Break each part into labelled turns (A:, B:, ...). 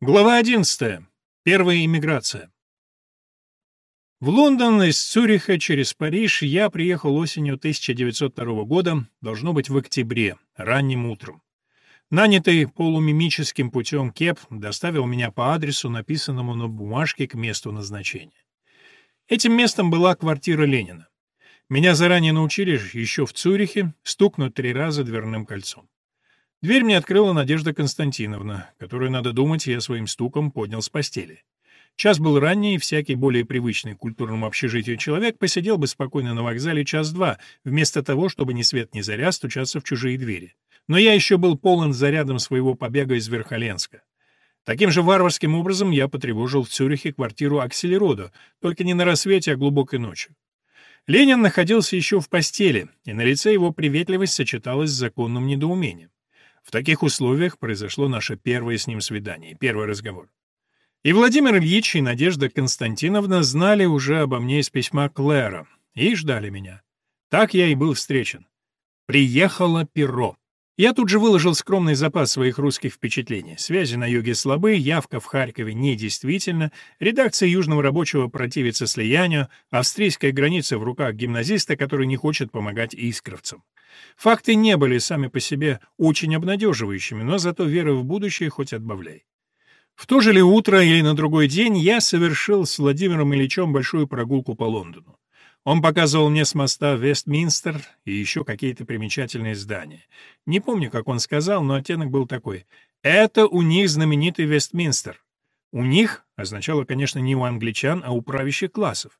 A: Глава 11. Первая иммиграция. В Лондон из Цюриха через Париж я приехал осенью 1902 года, должно быть в октябре, ранним утром. Нанятый полумимическим путем Кеп доставил меня по адресу, написанному на бумажке к месту назначения. Этим местом была квартира Ленина. Меня заранее научили еще в Цюрихе стукнуть три раза дверным кольцом. Дверь мне открыла Надежда Константиновна, которую, надо думать, я своим стуком поднял с постели. Час был ранний, и всякий более привычный к культурному общежитию человек посидел бы спокойно на вокзале час-два, вместо того, чтобы ни свет ни заря стучаться в чужие двери. Но я еще был полон зарядом своего побега из Верхоленска. Таким же варварским образом я потревожил в Цюрихе квартиру Акселерода, только не на рассвете, а глубокой ночью. Ленин находился еще в постели, и на лице его приветливость сочеталась с законным недоумением. В таких условиях произошло наше первое с ним свидание, первый разговор. И Владимир Ильич, и Надежда Константиновна знали уже обо мне из письма Клэра и ждали меня. Так я и был встречен. Приехало перо. Я тут же выложил скромный запас своих русских впечатлений. Связи на юге слабы, явка в Харькове недействительна, редакция Южного рабочего противится слиянию, австрийская граница в руках гимназиста, который не хочет помогать искровцам. Факты не были сами по себе очень обнадеживающими, но зато вера в будущее хоть отбавляй. В то же ли утро или на другой день я совершил с Владимиром Ильичем большую прогулку по Лондону. Он показывал мне с моста Вестминстер и еще какие-то примечательные здания. Не помню, как он сказал, но оттенок был такой. «Это у них знаменитый Вестминстер». «У них» означало, конечно, не у англичан, а у правящих классов.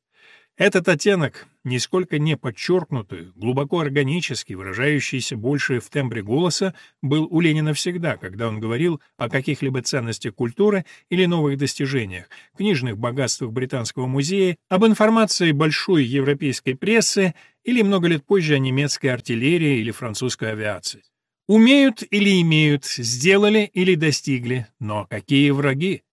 A: Этот оттенок, нисколько не подчеркнутый, глубоко органический, выражающийся больше в тембре голоса, был у Ленина всегда, когда он говорил о каких-либо ценностях культуры или новых достижениях, книжных богатствах Британского музея, об информации большой европейской прессы или много лет позже о немецкой артиллерии или французской авиации. Умеют или имеют, сделали или достигли, но какие враги?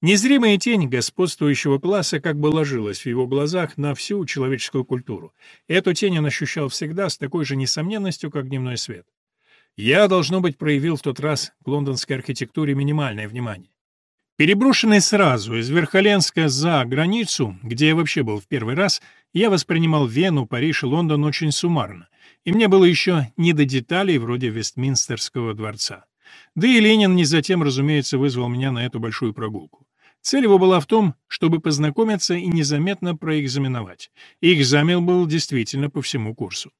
A: Незримая тень господствующего класса как бы ложилась в его глазах на всю человеческую культуру. Эту тень он ощущал всегда с такой же несомненностью, как дневной свет. Я, должно быть, проявил в тот раз к лондонской архитектуре минимальное внимание. Переброшенный сразу из Верхоленска за границу, где я вообще был в первый раз, я воспринимал Вену, Париж и Лондон очень суммарно, и мне было еще не до деталей вроде Вестминстерского дворца. Да и Ленин не затем, разумеется, вызвал меня на эту большую прогулку. Цель его была в том, чтобы познакомиться и незаметно проэкзаменовать. И экзамен был действительно по всему курсу.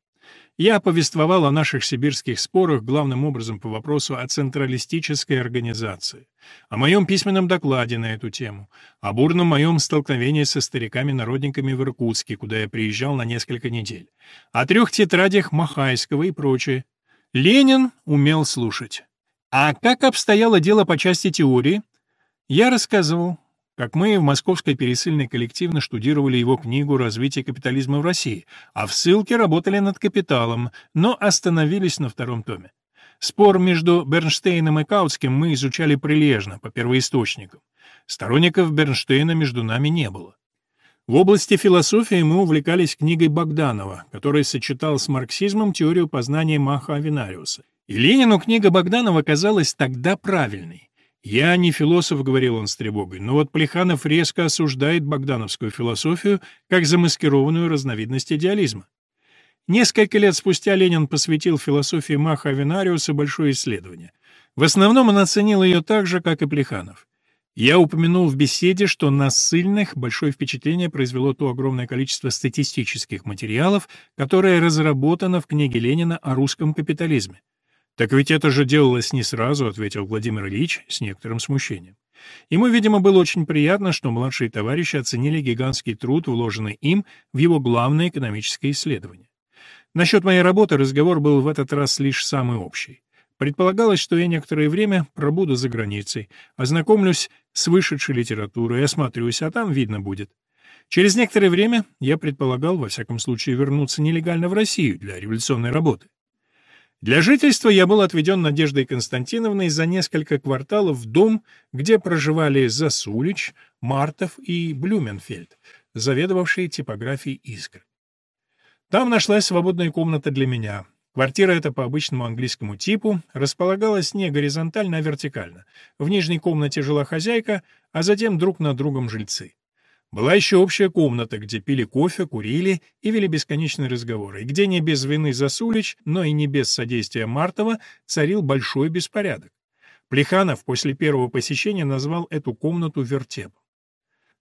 A: Я повествовал о наших сибирских спорах главным образом по вопросу о централистической организации, о моем письменном докладе на эту тему, о бурном моем столкновении со стариками-народниками в Иркутске, куда я приезжал на несколько недель, о трех тетрадях Махайского и прочее. Ленин умел слушать. А как обстояло дело по части теории? Я рассказывал, как мы в Московской пересыльной коллективно штудировали его книгу «Развитие капитализма в России», а в ссылке работали над «Капиталом», но остановились на втором томе. Спор между Бернштейном и Каутским мы изучали прилежно, по первоисточникам. Сторонников Бернштейна между нами не было. В области философии мы увлекались книгой Богданова, который сочетал с марксизмом теорию познания Маха Авенариуса. И Ленину книга Богданова казалась тогда правильной. «Я не философ», — говорил он с тревогой, но вот Плеханов резко осуждает богдановскую философию как замаскированную разновидность идеализма. Несколько лет спустя Ленин посвятил философии Маха Авенариуса большое исследование. В основном он оценил ее так же, как и Плеханов. Я упомянул в беседе, что на ссыльных большое впечатление произвело то огромное количество статистических материалов, которое разработано в книге Ленина о русском капитализме. «Так ведь это же делалось не сразу», — ответил Владимир Ильич с некоторым смущением. Ему, видимо, было очень приятно, что младшие товарищи оценили гигантский труд, вложенный им в его главное экономическое исследование. Насчет моей работы разговор был в этот раз лишь самый общий. Предполагалось, что я некоторое время пробуду за границей, ознакомлюсь с вышедшей литературой, осмотрюсь, а там видно будет. Через некоторое время я предполагал, во всяком случае, вернуться нелегально в Россию для революционной работы. Для жительства я был отведен Надеждой Константиновной за несколько кварталов в дом, где проживали Засулич, Мартов и Блюменфельд, заведовавшие типографией «Искр». Там нашлась свободная комната для меня. Квартира эта по обычному английскому типу располагалась не горизонтально, а вертикально. В нижней комнате жила хозяйка, а затем друг над другом жильцы. Была еще общая комната, где пили кофе, курили и вели бесконечные разговоры, и где не без вины Засулич, но и не без содействия Мартова царил большой беспорядок. Плеханов после первого посещения назвал эту комнату вертепом.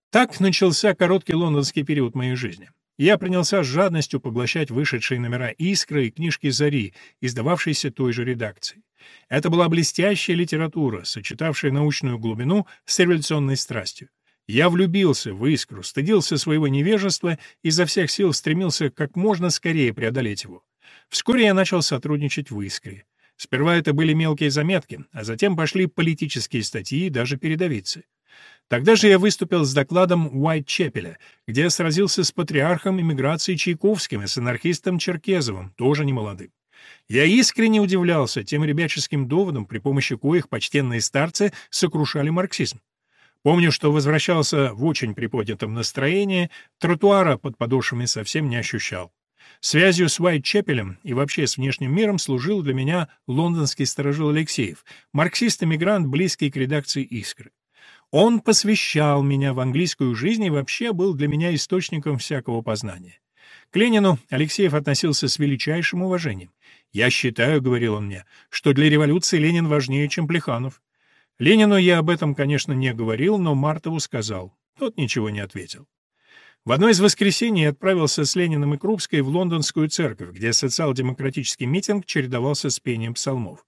A: Так начался короткий лондонский период моей жизни. Я принялся с жадностью поглощать вышедшие номера «Искры» и книжки «Зари», издававшиеся той же редакцией. Это была блестящая литература, сочетавшая научную глубину с революционной страстью. Я влюбился в искру, стыдился своего невежества и изо всех сил стремился как можно скорее преодолеть его. Вскоре я начал сотрудничать в искре. Сперва это были мелкие заметки, а затем пошли политические статьи и даже передовицы. Тогда же я выступил с докладом Уайт-Чепеля, где сразился с патриархом иммиграции Чайковским и с анархистом Черкезовым, тоже немолодым. Я искренне удивлялся тем ребяческим доводам, при помощи коих почтенные старцы сокрушали марксизм. Помню, что возвращался в очень приподнятом настроении, тротуара под подошвами совсем не ощущал. Связью с Уайт-Чепелем и вообще с внешним миром служил для меня лондонский сторожил Алексеев, марксист-эмигрант, близкий к редакции «Искры». Он посвящал меня в английскую жизнь и вообще был для меня источником всякого познания. К Ленину Алексеев относился с величайшим уважением. «Я считаю, — говорил он мне, — что для революции Ленин важнее, чем Плеханов. Ленину я об этом, конечно, не говорил, но Мартову сказал. Тот ничего не ответил. В одно из воскресений я отправился с Лениным и Крупской в лондонскую церковь, где социал-демократический митинг чередовался с пением псалмов.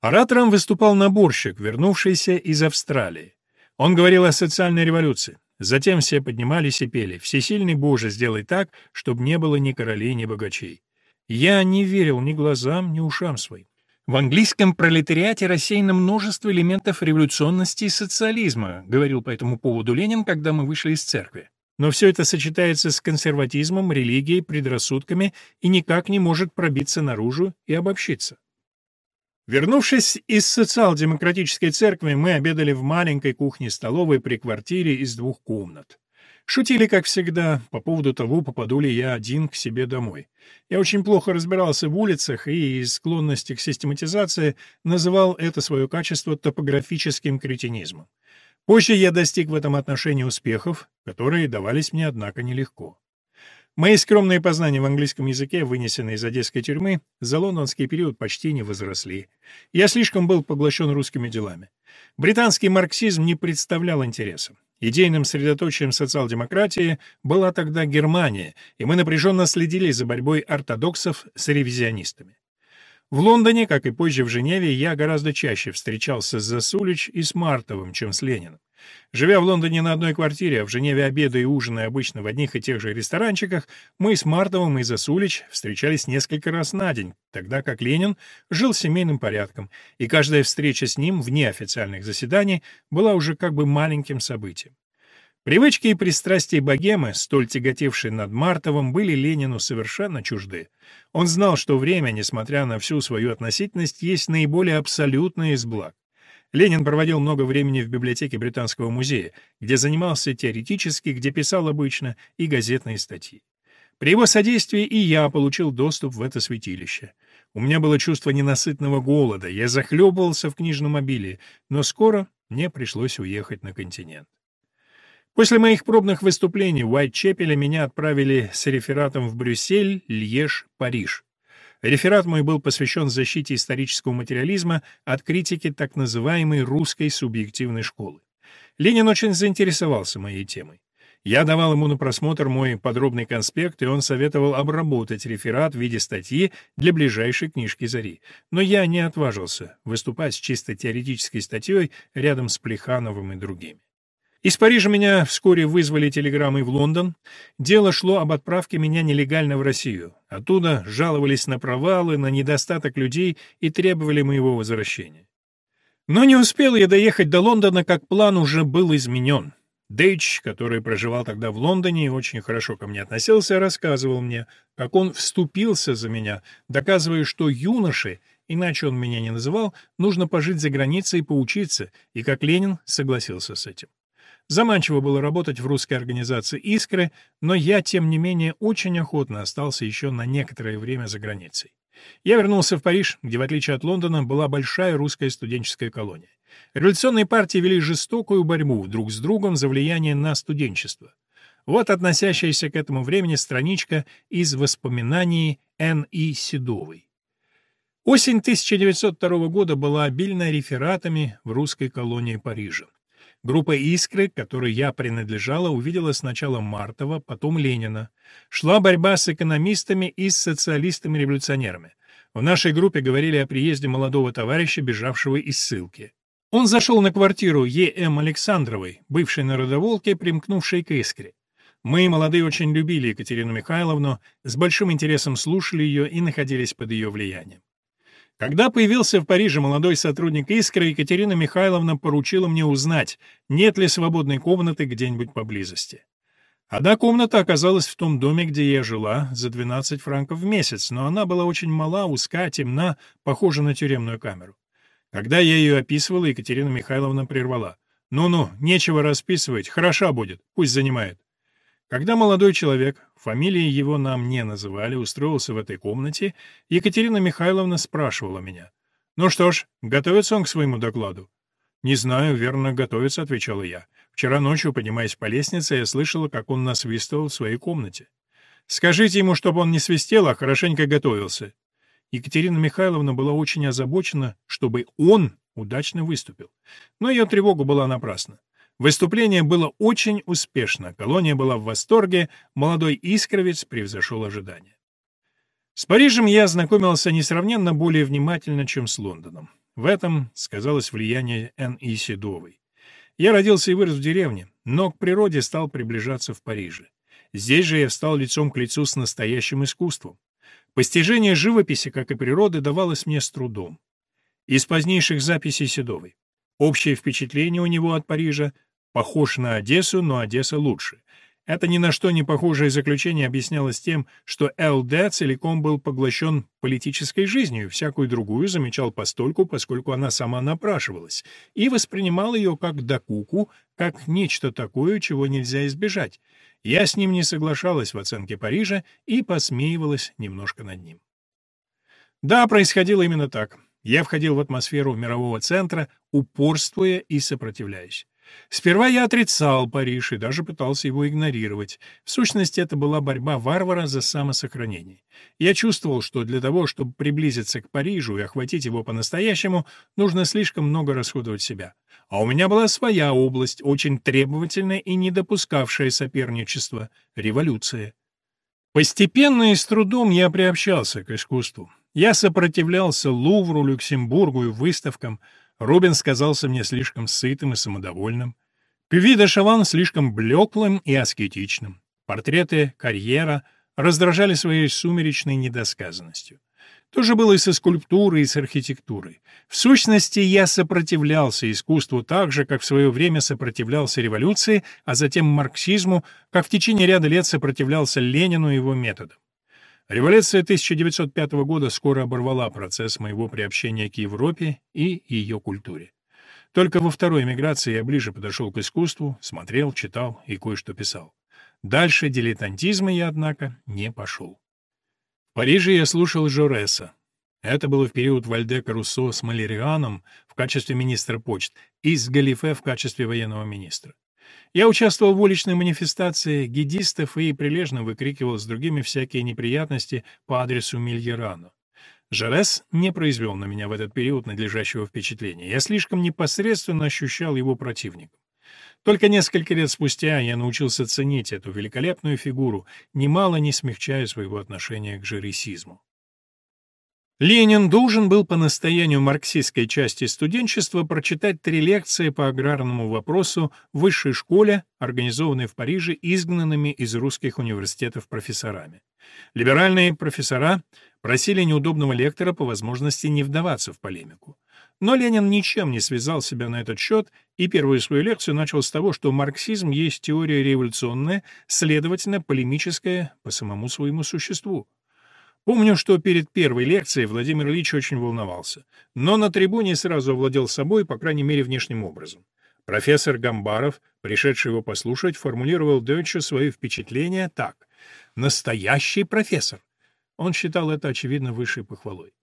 A: Оратором выступал наборщик, вернувшийся из Австралии. Он говорил о социальной революции. Затем все поднимались и пели «Всесильный Боже, сделай так, чтобы не было ни королей, ни богачей». Я не верил ни глазам, ни ушам своим. В английском пролетариате рассеяно множество элементов революционности и социализма, говорил по этому поводу Ленин, когда мы вышли из церкви. Но все это сочетается с консерватизмом, религией, предрассудками и никак не может пробиться наружу и обобщиться. Вернувшись из социал-демократической церкви, мы обедали в маленькой кухне-столовой при квартире из двух комнат. Шутили, как всегда, по поводу того, попаду ли я один к себе домой. Я очень плохо разбирался в улицах и из склонности к систематизации называл это свое качество топографическим кретинизмом. Позже я достиг в этом отношении успехов, которые давались мне, однако, нелегко. Мои скромные познания в английском языке, вынесенные из одесской тюрьмы, за лондонский период почти не возросли. Я слишком был поглощен русскими делами. Британский марксизм не представлял интереса. Идейным средоточием социал-демократии была тогда Германия, и мы напряженно следили за борьбой ортодоксов с ревизионистами. В Лондоне, как и позже в Женеве, я гораздо чаще встречался с Засулич и с Мартовым, чем с Лениным. Живя в Лондоне на одной квартире, а в Женеве обеды и ужины обычно в одних и тех же ресторанчиках, мы с Мартовым и Засулич встречались несколько раз на день, тогда как Ленин жил семейным порядком, и каждая встреча с ним вне официальных заседаний была уже как бы маленьким событием. Привычки и пристрастия богемы, столь тяготевшие над Мартовым, были Ленину совершенно чужды. Он знал, что время, несмотря на всю свою относительность, есть наиболее абсолютное из благ. Ленин проводил много времени в библиотеке Британского музея, где занимался теоретически, где писал обычно, и газетные статьи. При его содействии и я получил доступ в это святилище. У меня было чувство ненасытного голода, я захлебывался в книжном обилии, но скоро мне пришлось уехать на континент. После моих пробных выступлений в Уайт-Чепеле меня отправили с рефератом в Брюссель, Льеж, Париж. Реферат мой был посвящен защите исторического материализма от критики так называемой русской субъективной школы. Ленин очень заинтересовался моей темой. Я давал ему на просмотр мой подробный конспект, и он советовал обработать реферат в виде статьи для ближайшей книжки «Зари». Но я не отважился выступать с чисто теоретической статьей рядом с Плехановым и другими. Из Парижа меня вскоре вызвали телеграммой в Лондон. Дело шло об отправке меня нелегально в Россию. Оттуда жаловались на провалы, на недостаток людей и требовали моего возвращения. Но не успел я доехать до Лондона, как план уже был изменен. Дейч, который проживал тогда в Лондоне и очень хорошо ко мне относился, рассказывал мне, как он вступился за меня, доказывая, что юноше, иначе он меня не называл, нужно пожить за границей и поучиться, и как Ленин согласился с этим. Заманчиво было работать в русской организации «Искры», но я, тем не менее, очень охотно остался еще на некоторое время за границей. Я вернулся в Париж, где, в отличие от Лондона, была большая русская студенческая колония. Революционные партии вели жестокую борьбу друг с другом за влияние на студенчество. Вот относящаяся к этому времени страничка из воспоминаний Н.И. Седовой. Осень 1902 года была обильна рефератами в русской колонии Парижа. Группа «Искры», к которой я принадлежала, увидела сначала Мартова, потом Ленина. Шла борьба с экономистами и с социалистами-революционерами. В нашей группе говорили о приезде молодого товарища, бежавшего из ссылки. Он зашел на квартиру Е.М. Александровой, бывшей народоволки, примкнувшей к «Искре». Мы, молодые, очень любили Екатерину Михайловну, с большим интересом слушали ее и находились под ее влиянием. Когда появился в Париже молодой сотрудник «Искры», Екатерина Михайловна поручила мне узнать, нет ли свободной комнаты где-нибудь поблизости. Одна комната оказалась в том доме, где я жила, за 12 франков в месяц, но она была очень мала, узка, темна, похожа на тюремную камеру. Когда я ее описывала, Екатерина Михайловна прервала. «Ну-ну, нечего расписывать, хороша будет, пусть занимает». Когда молодой человек, фамилии его нам не называли, устроился в этой комнате, Екатерина Михайловна спрашивала меня. «Ну что ж, готовится он к своему докладу?» «Не знаю, верно, готовится», — отвечала я. «Вчера ночью, поднимаясь по лестнице, я слышала, как он насвистывал в своей комнате. Скажите ему, чтобы он не свистел, а хорошенько готовился». Екатерина Михайловна была очень озабочена, чтобы он удачно выступил. Но ее тревога была напрасна. Выступление было очень успешно, колония была в восторге, молодой искровец превзошел ожидания. С Парижем я ознакомился несравненно более внимательно, чем с Лондоном. В этом сказалось влияние Н.И. Седовой. Я родился и вырос в деревне, но к природе стал приближаться в Париже. Здесь же я встал лицом к лицу с настоящим искусством. Постижение живописи, как и природы, давалось мне с трудом. Из позднейших записей Седовой. Общее впечатление у него от Парижа похож на Одессу, но Одесса лучше. Это ни на что не похожее заключение объяснялось тем, что ЛД целиком был поглощен политической жизнью, всякую другую замечал постольку, поскольку она сама напрашивалась, и воспринимал ее как докуку, как нечто такое, чего нельзя избежать. Я с ним не соглашалась в оценке Парижа и посмеивалась немножко над ним. Да, происходило именно так. Я входил в атмосферу мирового центра, упорствуя и сопротивляясь. Сперва я отрицал Париж и даже пытался его игнорировать. В сущности, это была борьба варвара за самосохранение. Я чувствовал, что для того, чтобы приблизиться к Парижу и охватить его по-настоящему, нужно слишком много расходовать себя. А у меня была своя область, очень требовательная и не допускавшая соперничества — революция. Постепенно и с трудом я приобщался к искусству. Я сопротивлялся Лувру, Люксембургу и выставкам — Рубин казался мне слишком сытым и самодовольным. Пюви Шаван слишком блеклым и аскетичным. Портреты, карьера раздражали своей сумеречной недосказанностью. То же было и со скульптурой, и с архитектурой. В сущности, я сопротивлялся искусству так же, как в свое время сопротивлялся революции, а затем марксизму, как в течение ряда лет сопротивлялся Ленину и его методам. Революция 1905 года скоро оборвала процесс моего приобщения к Европе и ее культуре. Только во второй эмиграции я ближе подошел к искусству, смотрел, читал и кое-что писал. Дальше дилетантизма я, однако, не пошел. В Париже я слушал Жореса. Это было в период Вальдека Руссо с Малерианом в качестве министра почт и с Галифе в качестве военного министра. Я участвовал в уличной манифестации гидистов и прилежно выкрикивал с другими всякие неприятности по адресу Мильерану. Жарес не произвел на меня в этот период надлежащего впечатления. Я слишком непосредственно ощущал его противником. Только несколько лет спустя я научился ценить эту великолепную фигуру, немало не смягчая своего отношения к жересизму. Ленин должен был по настоянию марксистской части студенчества прочитать три лекции по аграрному вопросу в высшей школе, организованной в Париже изгнанными из русских университетов профессорами. Либеральные профессора просили неудобного лектора по возможности не вдаваться в полемику. Но Ленин ничем не связал себя на этот счет и первую свою лекцию начал с того, что марксизм есть теория революционная, следовательно, полемическая по самому своему существу. Помню, что перед первой лекцией Владимир Ильич очень волновался, но на трибуне сразу овладел собой, по крайней мере, внешним образом. Профессор Гамбаров, пришедший его послушать, формулировал Дойчу свои впечатления так. «Настоящий профессор! Он считал это, очевидно, высшей похвалой.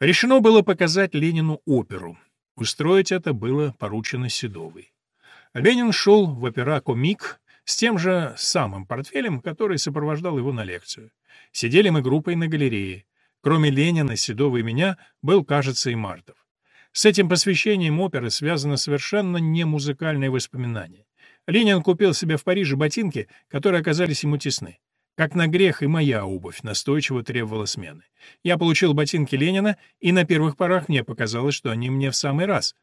A: Решено было показать Ленину оперу. Устроить это было поручено Седовой. Ленин шел в опера-комик с тем же самым портфелем, который сопровождал его на лекцию. Сидели мы группой на галерее. Кроме Ленина, Седова и меня был, кажется, и Мартов. С этим посвящением оперы связано совершенно не музыкальное воспоминание. Ленин купил себе в Париже ботинки, которые оказались ему тесны. Как на грех и моя обувь настойчиво требовала смены. Я получил ботинки Ленина, и на первых порах мне показалось, что они мне в самый раз.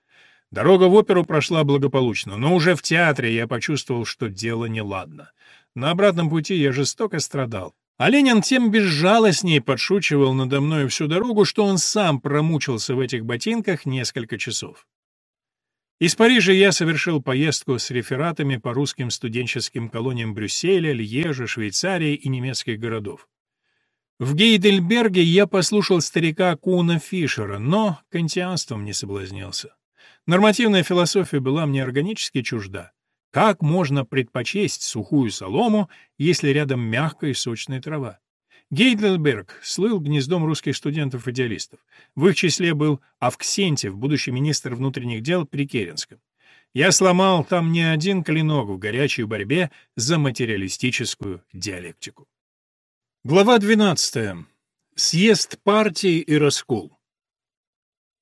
A: Дорога в оперу прошла благополучно, но уже в театре я почувствовал, что дело неладно. На обратном пути я жестоко страдал. А Ленин тем безжалостней подшучивал надо мной всю дорогу, что он сам промучился в этих ботинках несколько часов. Из Парижа я совершил поездку с рефератами по русским студенческим колониям Брюсселя, Льежа, Швейцарии и немецких городов. В Гейдельберге я послушал старика Куна Фишера, но кантианством не соблазнился. Нормативная философия была мне органически чужда. Как можно предпочесть сухую солому, если рядом мягкая и сочная трава? Гейдельберг слыл гнездом русских студентов-идеалистов. В их числе был Авксентьев, будущий министр внутренних дел при Керенском. Я сломал там не один клинок в горячей борьбе за материалистическую диалектику. Глава 12. Съезд партии и раскол.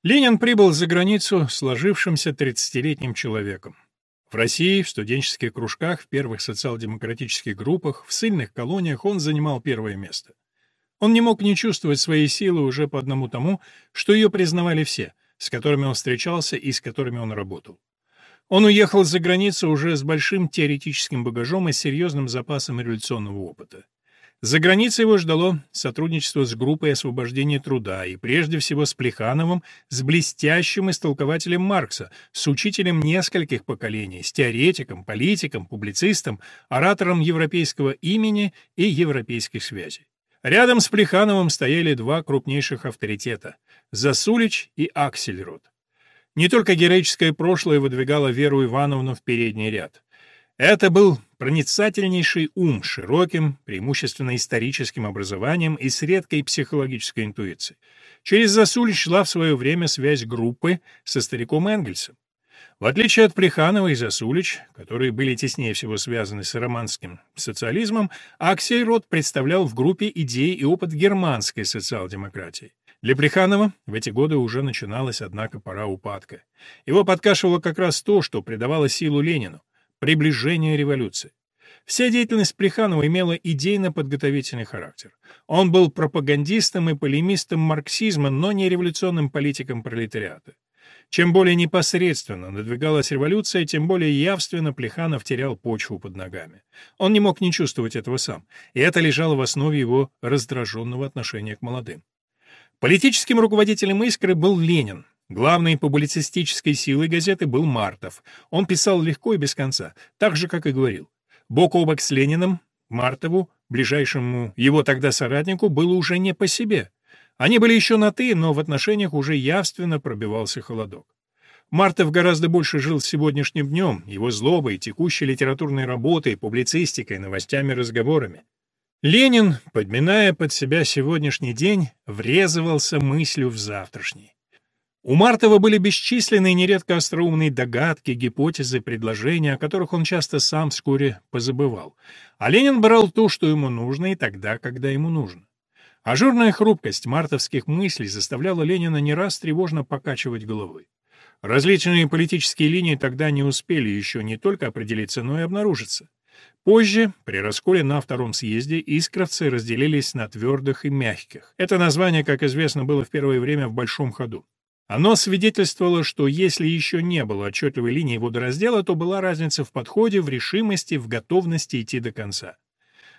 A: Ленин прибыл за границу сложившимся 30-летним человеком. В России, в студенческих кружках, в первых социал-демократических группах, в сильных колониях он занимал первое место. Он не мог не чувствовать своей силы уже по одному тому, что ее признавали все, с которыми он встречался и с которыми он работал. Он уехал за границу уже с большим теоретическим багажом и серьезным запасом революционного опыта. За границей его ждало сотрудничество с группой освобождения труда и прежде всего с Плехановым, с блестящим истолкователем Маркса, с учителем нескольких поколений, с теоретиком, политиком, публицистом, оратором европейского имени и европейских связей. Рядом с Плехановым стояли два крупнейших авторитета — Засулич и Аксельрод. Не только героическое прошлое выдвигало Веру Ивановну в передний ряд. Это был проницательнейший ум широким, преимущественно историческим образованием и с редкой психологической интуицией. Через Засулич шла в свое время связь группы со стариком Энгельсом. В отличие от Плеханова и Засулич, которые были теснее всего связаны с романским социализмом, Аксей Рот представлял в группе идеи и опыт германской социал-демократии. Для Плеханова в эти годы уже начиналась, однако, пора упадка. Его подкашивало как раз то, что придавало силу Ленину приближение революции. Вся деятельность Плеханова имела идейно-подготовительный характер. Он был пропагандистом и полемистом марксизма, но не революционным политиком пролетариата. Чем более непосредственно надвигалась революция, тем более явственно Плеханов терял почву под ногами. Он не мог не чувствовать этого сам, и это лежало в основе его раздраженного отношения к молодым. Политическим руководителем «Искры» был Ленин, Главной публицистической силой газеты был Мартов. Он писал легко и без конца, так же, как и говорил. Бок о бок с Лениным, Мартову, ближайшему его тогда соратнику, было уже не по себе. Они были еще на «ты», но в отношениях уже явственно пробивался холодок. Мартов гораздо больше жил сегодняшним днем, его злобой, текущей литературной работой, публицистикой, новостями, разговорами. Ленин, подминая под себя сегодняшний день, врезывался мыслью в завтрашний. У Мартова были бесчисленные, нередко остроумные догадки, гипотезы, предложения, о которых он часто сам вскоре позабывал. А Ленин брал то, что ему нужно, и тогда, когда ему нужно. Ажурная хрупкость мартовских мыслей заставляла Ленина не раз тревожно покачивать головой. Различные политические линии тогда не успели еще не только определиться, но и обнаружиться. Позже, при расколе на Втором съезде, искровцы разделились на твердых и мягких. Это название, как известно, было в первое время в большом ходу. Оно свидетельствовало, что если еще не было отчетливой линии водораздела, то была разница в подходе, в решимости, в готовности идти до конца.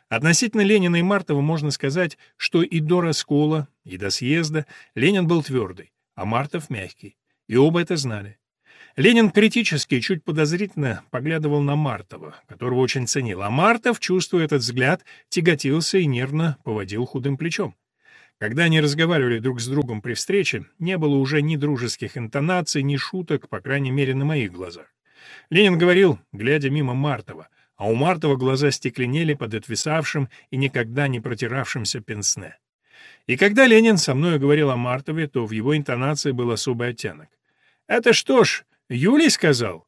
A: Относительно Ленина и Мартова можно сказать, что и до раскола, и до съезда Ленин был твердый, а Мартов мягкий. И оба это знали. Ленин критически, чуть подозрительно поглядывал на Мартова, которого очень ценил, а Мартов, чувствуя этот взгляд, тяготился и нервно поводил худым плечом. Когда они разговаривали друг с другом при встрече, не было уже ни дружеских интонаций, ни шуток, по крайней мере, на моих глазах. Ленин говорил, глядя мимо Мартова, а у Мартова глаза стекленели под отвисавшим и никогда не протиравшимся пенсне. И когда Ленин со мной говорил о Мартове, то в его интонации был особый оттенок. «Это что ж, Юлий сказал?»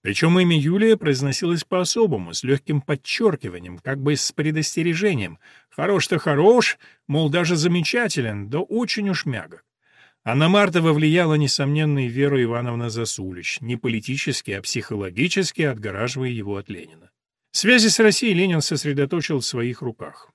A: Причем имя Юлия произносилось по-особому, с легким подчеркиванием, как бы с предостережением. Хорош-то хорош, мол, даже замечателен, да очень уж мягок. А на Мартова влияла, несомненно, и Вера Ивановна Засулич, не политически, а психологически отгораживая его от Ленина. Связи с Россией Ленин сосредоточил в своих руках.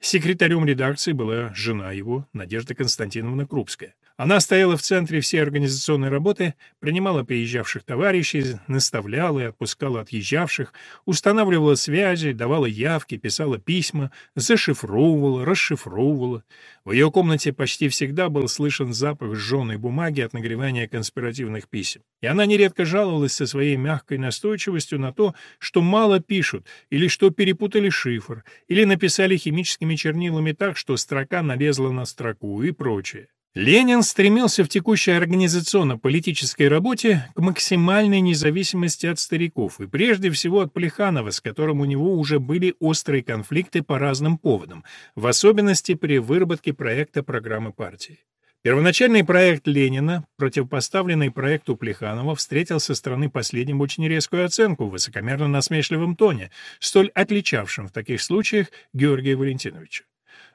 A: Секретарем редакции была жена его, Надежда Константиновна Крупская. Она стояла в центре всей организационной работы, принимала приезжавших товарищей, наставляла и отпускала отъезжавших, устанавливала связи, давала явки, писала письма, зашифровывала, расшифровывала. В ее комнате почти всегда был слышен запах сжженной бумаги от нагревания конспиративных писем. И она нередко жаловалась со своей мягкой настойчивостью на то, что мало пишут, или что перепутали шифр, или написали химическими чернилами так, что строка налезла на строку и прочее. Ленин стремился в текущей организационно-политической работе к максимальной независимости от стариков, и прежде всего от Плеханова, с которым у него уже были острые конфликты по разным поводам, в особенности при выработке проекта программы партии. Первоначальный проект Ленина, противопоставленный проекту Плеханова, встретил со стороны последнего очень резкую оценку в высокомерно-насмешливом тоне, столь отличавшем в таких случаях Георгия Валентиновича.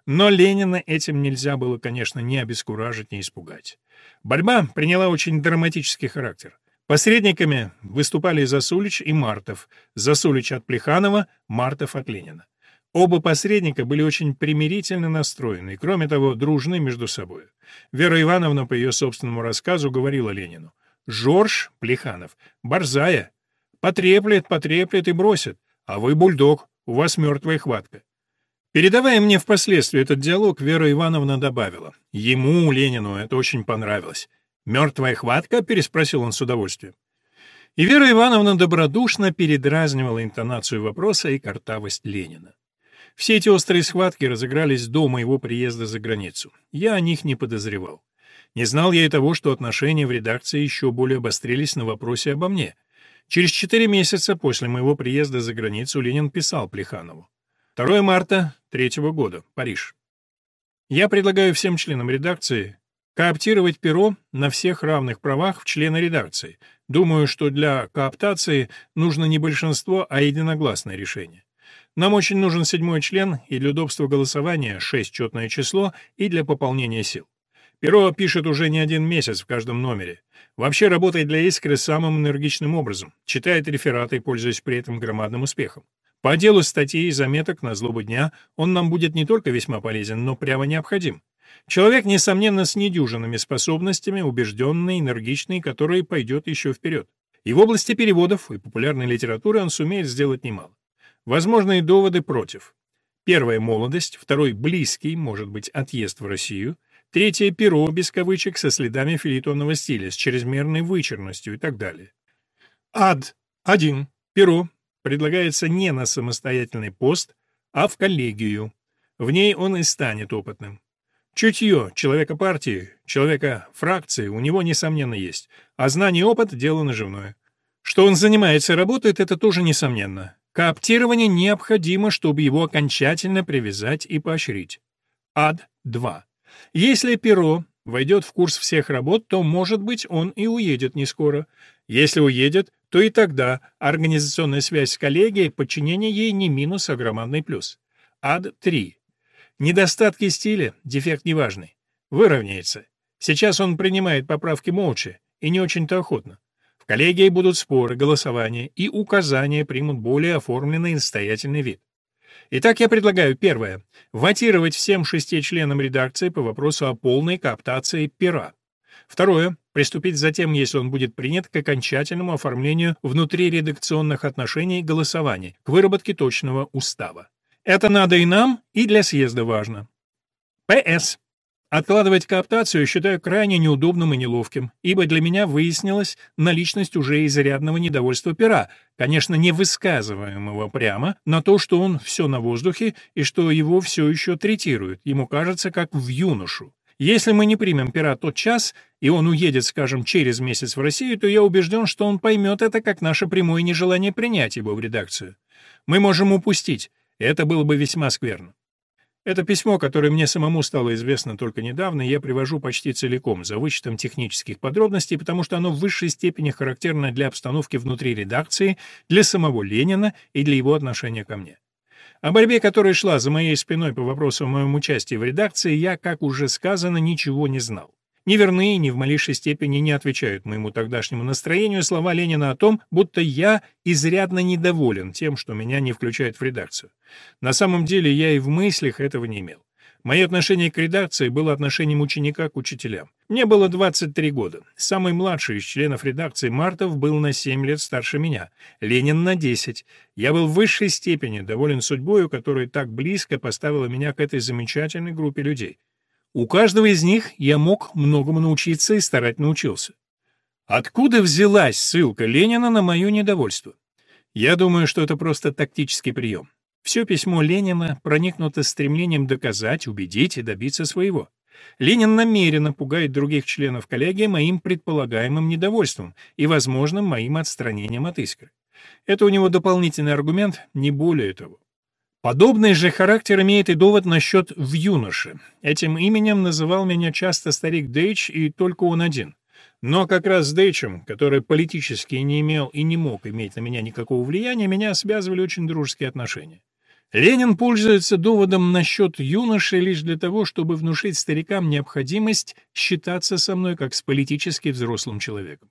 A: Но Ленина этим нельзя было, конечно, ни обескуражить, ни испугать. Борьба приняла очень драматический характер. Посредниками выступали Засулич и Мартов. Засулич от Плеханова, Мартов от Ленина. Оба посредника были очень примирительно настроены и, кроме того, дружны между собой. Вера Ивановна, по ее собственному рассказу, говорила Ленину. «Жорж Плеханов, борзая, потреплет, потреплет и бросит, а вы бульдог, у вас мертвая хватка». Передавая мне впоследствии этот диалог, Вера Ивановна добавила. Ему, Ленину, это очень понравилось. «Мертвая хватка?» — переспросил он с удовольствием. И Вера Ивановна добродушно передразнивала интонацию вопроса и картавость Ленина. Все эти острые схватки разыгрались до моего приезда за границу. Я о них не подозревал. Не знал я и того, что отношения в редакции еще более обострились на вопросе обо мне. Через четыре месяца после моего приезда за границу Ленин писал Плеханову. 2 марта третьего года. Париж. Я предлагаю всем членам редакции кооптировать перо на всех равных правах в члены редакции. Думаю, что для кооптации нужно не большинство, а единогласное решение. Нам очень нужен седьмой член и для удобства голосования шесть четное число и для пополнения сил. Перо пишет уже не один месяц в каждом номере. Вообще работает для «Искры» самым энергичным образом, читает рефераты, пользуясь при этом громадным успехом. По делу статей и заметок на злобу дня он нам будет не только весьма полезен, но прямо необходим. Человек, несомненно, с недюжинными способностями, убежденный, энергичный, который пойдет еще вперед. И в области переводов и популярной литературы он сумеет сделать немало. Возможные доводы против. Первое — молодость, второй — близкий, может быть, отъезд в Россию, третье — перо без кавычек со следами филитонного стиля, с чрезмерной вычурностью и так далее. Ад. Один. Перо предлагается не на самостоятельный пост, а в коллегию. В ней он и станет опытным. Чутье человека партии, человека фракции у него, несомненно, есть, а знание и опыт — дело наживное. Что он занимается и работает, это тоже несомненно. Кооптирование необходимо, чтобы его окончательно привязать и поощрить. Ад-2. Если перо войдет в курс всех работ, то, может быть, он и уедет не скоро. Если уедет, то и тогда организационная связь с коллегией, подчинение ей не минус, а громадный плюс. Ад-3. Недостатки стиля, дефект неважный. Выровняется. Сейчас он принимает поправки молча и не очень-то охотно. В коллегии будут споры, голосования, и указания примут более оформленный и настоятельный вид. Итак, я предлагаю первое — ватировать всем шести членам редакции по вопросу о полной кооптации пера. Второе — приступить затем, если он будет принят, к окончательному оформлению внутриредакционных отношений голосования, к выработке точного устава. Это надо и нам, и для съезда важно. П.С. Откладывать кооптацию считаю крайне неудобным и неловким, ибо для меня выяснилась наличность уже изрядного недовольства пера, конечно, не высказываемого прямо, на то, что он все на воздухе и что его все еще третируют, ему кажется, как в юношу. Если мы не примем пера тот час, и он уедет, скажем, через месяц в Россию, то я убежден, что он поймет это как наше прямое нежелание принять его в редакцию. Мы можем упустить, это было бы весьма скверно. Это письмо, которое мне самому стало известно только недавно, я привожу почти целиком, за вычетом технических подробностей, потому что оно в высшей степени характерно для обстановки внутри редакции, для самого Ленина и для его отношения ко мне. О борьбе, которая шла за моей спиной по вопросу о моем участии в редакции, я, как уже сказано, ничего не знал. Ни верны, ни в малейшей степени не отвечают моему тогдашнему настроению слова Ленина о том, будто я изрядно недоволен тем, что меня не включают в редакцию. На самом деле я и в мыслях этого не имел. Мое отношение к редакции было отношением ученика к учителям. Мне было 23 года. Самый младший из членов редакции Мартов был на 7 лет старше меня, Ленин на 10. Я был в высшей степени доволен судьбою, которая так близко поставила меня к этой замечательной группе людей. У каждого из них я мог многому научиться и старательно учился. Откуда взялась ссылка Ленина на мое недовольство? Я думаю, что это просто тактический прием. Все письмо Ленина проникнуто стремлением доказать, убедить и добиться своего. Ленин намеренно пугает других членов коллегии моим предполагаемым недовольством и возможным моим отстранением от искры. Это у него дополнительный аргумент, не более того. Подобный же характер имеет и довод насчет «в юноше». Этим именем называл меня часто старик Дейч, и только он один. Но как раз с Дейчем, который политически не имел и не мог иметь на меня никакого влияния, меня связывали очень дружеские отношения. Ленин пользуется доводом насчет юноши лишь для того, чтобы внушить старикам необходимость считаться со мной как с политически взрослым человеком.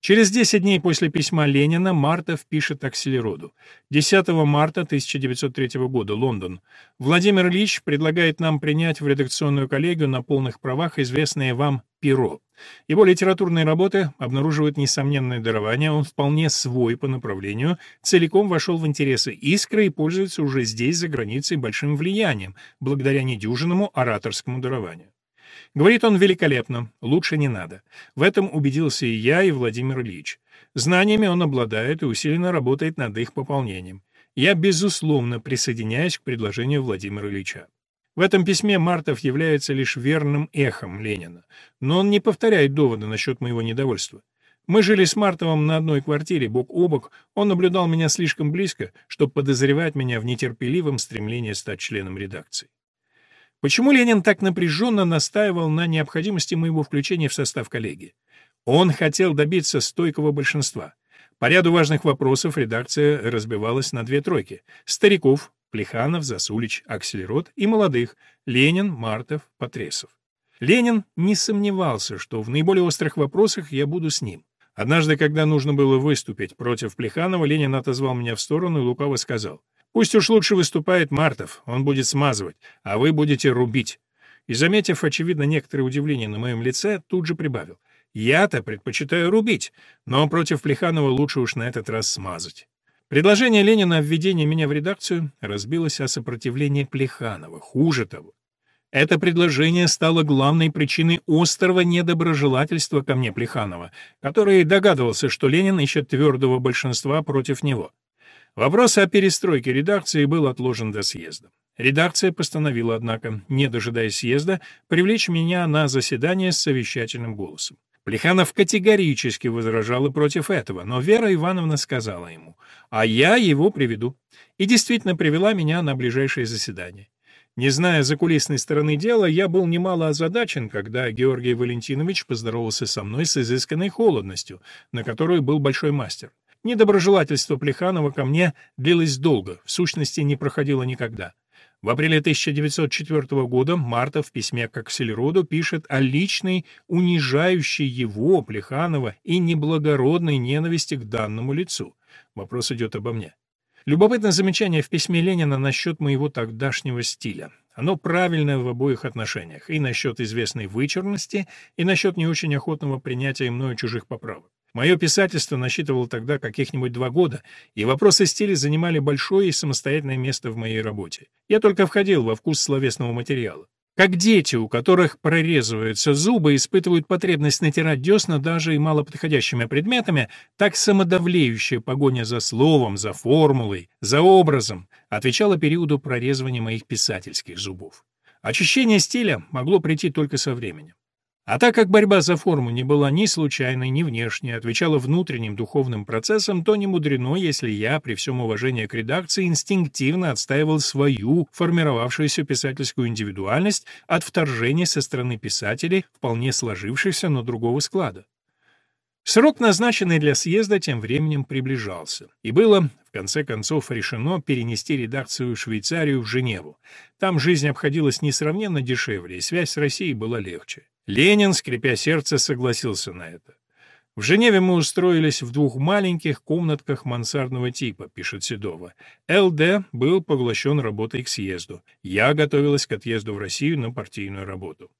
A: Через 10 дней после письма Ленина Мартов пишет Акселероду. 10 марта 1903 года, Лондон. Владимир Ильич предлагает нам принять в редакционную коллегию на полных правах известное вам «Перо». Его литературные работы обнаруживают несомненное дарование, он вполне свой по направлению, целиком вошел в интересы «Искры» и пользуется уже здесь, за границей, большим влиянием, благодаря недюжинному ораторскому дарованию. Говорит он великолепно, лучше не надо. В этом убедился и я, и Владимир Ильич. Знаниями он обладает и усиленно работает над их пополнением. Я, безусловно, присоединяюсь к предложению Владимира Ильича. В этом письме Мартов является лишь верным эхом Ленина, но он не повторяет доводы насчет моего недовольства. Мы жили с Мартовым на одной квартире, бок о бок, он наблюдал меня слишком близко, чтобы подозревать меня в нетерпеливом стремлении стать членом редакции. Почему Ленин так напряженно настаивал на необходимости моего включения в состав коллегии? Он хотел добиться стойкого большинства. По ряду важных вопросов редакция разбивалась на две тройки. Стариков, Плеханов, Засулич, Акселерот и молодых — Ленин, Мартов, Потресов. Ленин не сомневался, что в наиболее острых вопросах я буду с ним. Однажды, когда нужно было выступить против Плеханова, Ленин отозвал меня в сторону и лукаво сказал — Пусть уж лучше выступает Мартов, он будет смазывать, а вы будете рубить. И, заметив, очевидно, некоторое удивление на моем лице, тут же прибавил. Я-то предпочитаю рубить, но против Плеханова лучше уж на этот раз смазать. Предложение Ленина о введении меня в редакцию разбилось о сопротивлении Плеханова. Хуже того. Это предложение стало главной причиной острого недоброжелательства ко мне Плеханова, который догадывался, что Ленин ищет твердого большинства против него. Вопрос о перестройке редакции был отложен до съезда. Редакция постановила, однако, не дожидаясь съезда, привлечь меня на заседание с совещательным голосом. Плеханов категорически возражал и против этого, но Вера Ивановна сказала ему, «А я его приведу». И действительно привела меня на ближайшее заседание. Не зная закулисной стороны дела, я был немало озадачен, когда Георгий Валентинович поздоровался со мной с изысканной холодностью, на которую был большой мастер. Недоброжелательство Плеханова ко мне длилось долго, в сущности, не проходило никогда. В апреле 1904 года Марта в письме к Аксельроду пишет о личной, унижающей его, Плеханова, и неблагородной ненависти к данному лицу. Вопрос идет обо мне. Любопытное замечание в письме Ленина насчет моего тогдашнего стиля. Оно правильное в обоих отношениях, и насчет известной вычурности, и насчет не очень охотного принятия мною чужих поправок. Мое писательство насчитывало тогда каких-нибудь два года, и вопросы стиля занимали большое и самостоятельное место в моей работе. Я только входил во вкус словесного материала. Как дети, у которых прорезываются зубы, испытывают потребность натирать десна даже и малоподходящими предметами, так самодавлеющая погоня за словом, за формулой, за образом отвечала периоду прорезывания моих писательских зубов. Очищение стиля могло прийти только со временем. А так как борьба за форму не была ни случайной, ни внешней, отвечала внутренним духовным процессам, то не мудрено, если я, при всем уважении к редакции, инстинктивно отстаивал свою формировавшуюся писательскую индивидуальность от вторжения со стороны писателей, вполне сложившихся, но другого склада. Срок, назначенный для съезда, тем временем приближался, и было, в конце концов, решено перенести редакцию в Швейцарию в Женеву. Там жизнь обходилась несравненно дешевле, и связь с Россией была легче. Ленин, скрипя сердце, согласился на это. В Женеве мы устроились в двух маленьких комнатках мансардного типа, пишет Седова. ЛД был поглощен работой к съезду. Я готовилась к отъезду в Россию на партийную работу.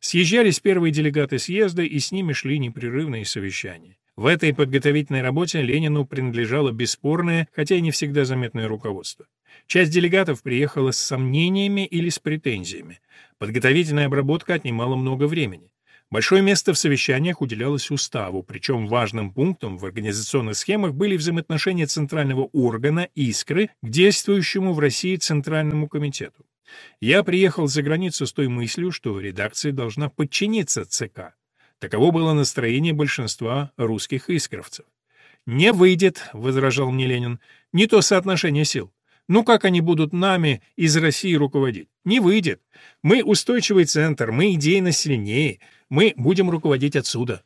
A: Съезжались первые делегаты съезда, и с ними шли непрерывные совещания. В этой подготовительной работе Ленину принадлежало бесспорное, хотя и не всегда заметное руководство. Часть делегатов приехала с сомнениями или с претензиями. Подготовительная обработка отнимала много времени. Большое место в совещаниях уделялось уставу, причем важным пунктом в организационных схемах были взаимоотношения центрального органа «Искры» к действующему в России Центральному комитету. Я приехал за границу с той мыслью, что редакция должна подчиниться ЦК. Таково было настроение большинства русских искровцев. «Не выйдет», — возражал мне Ленин, — «не то соотношение сил. Ну как они будут нами из России руководить? Не выйдет. Мы устойчивый центр, мы идейно сильнее, мы будем руководить отсюда».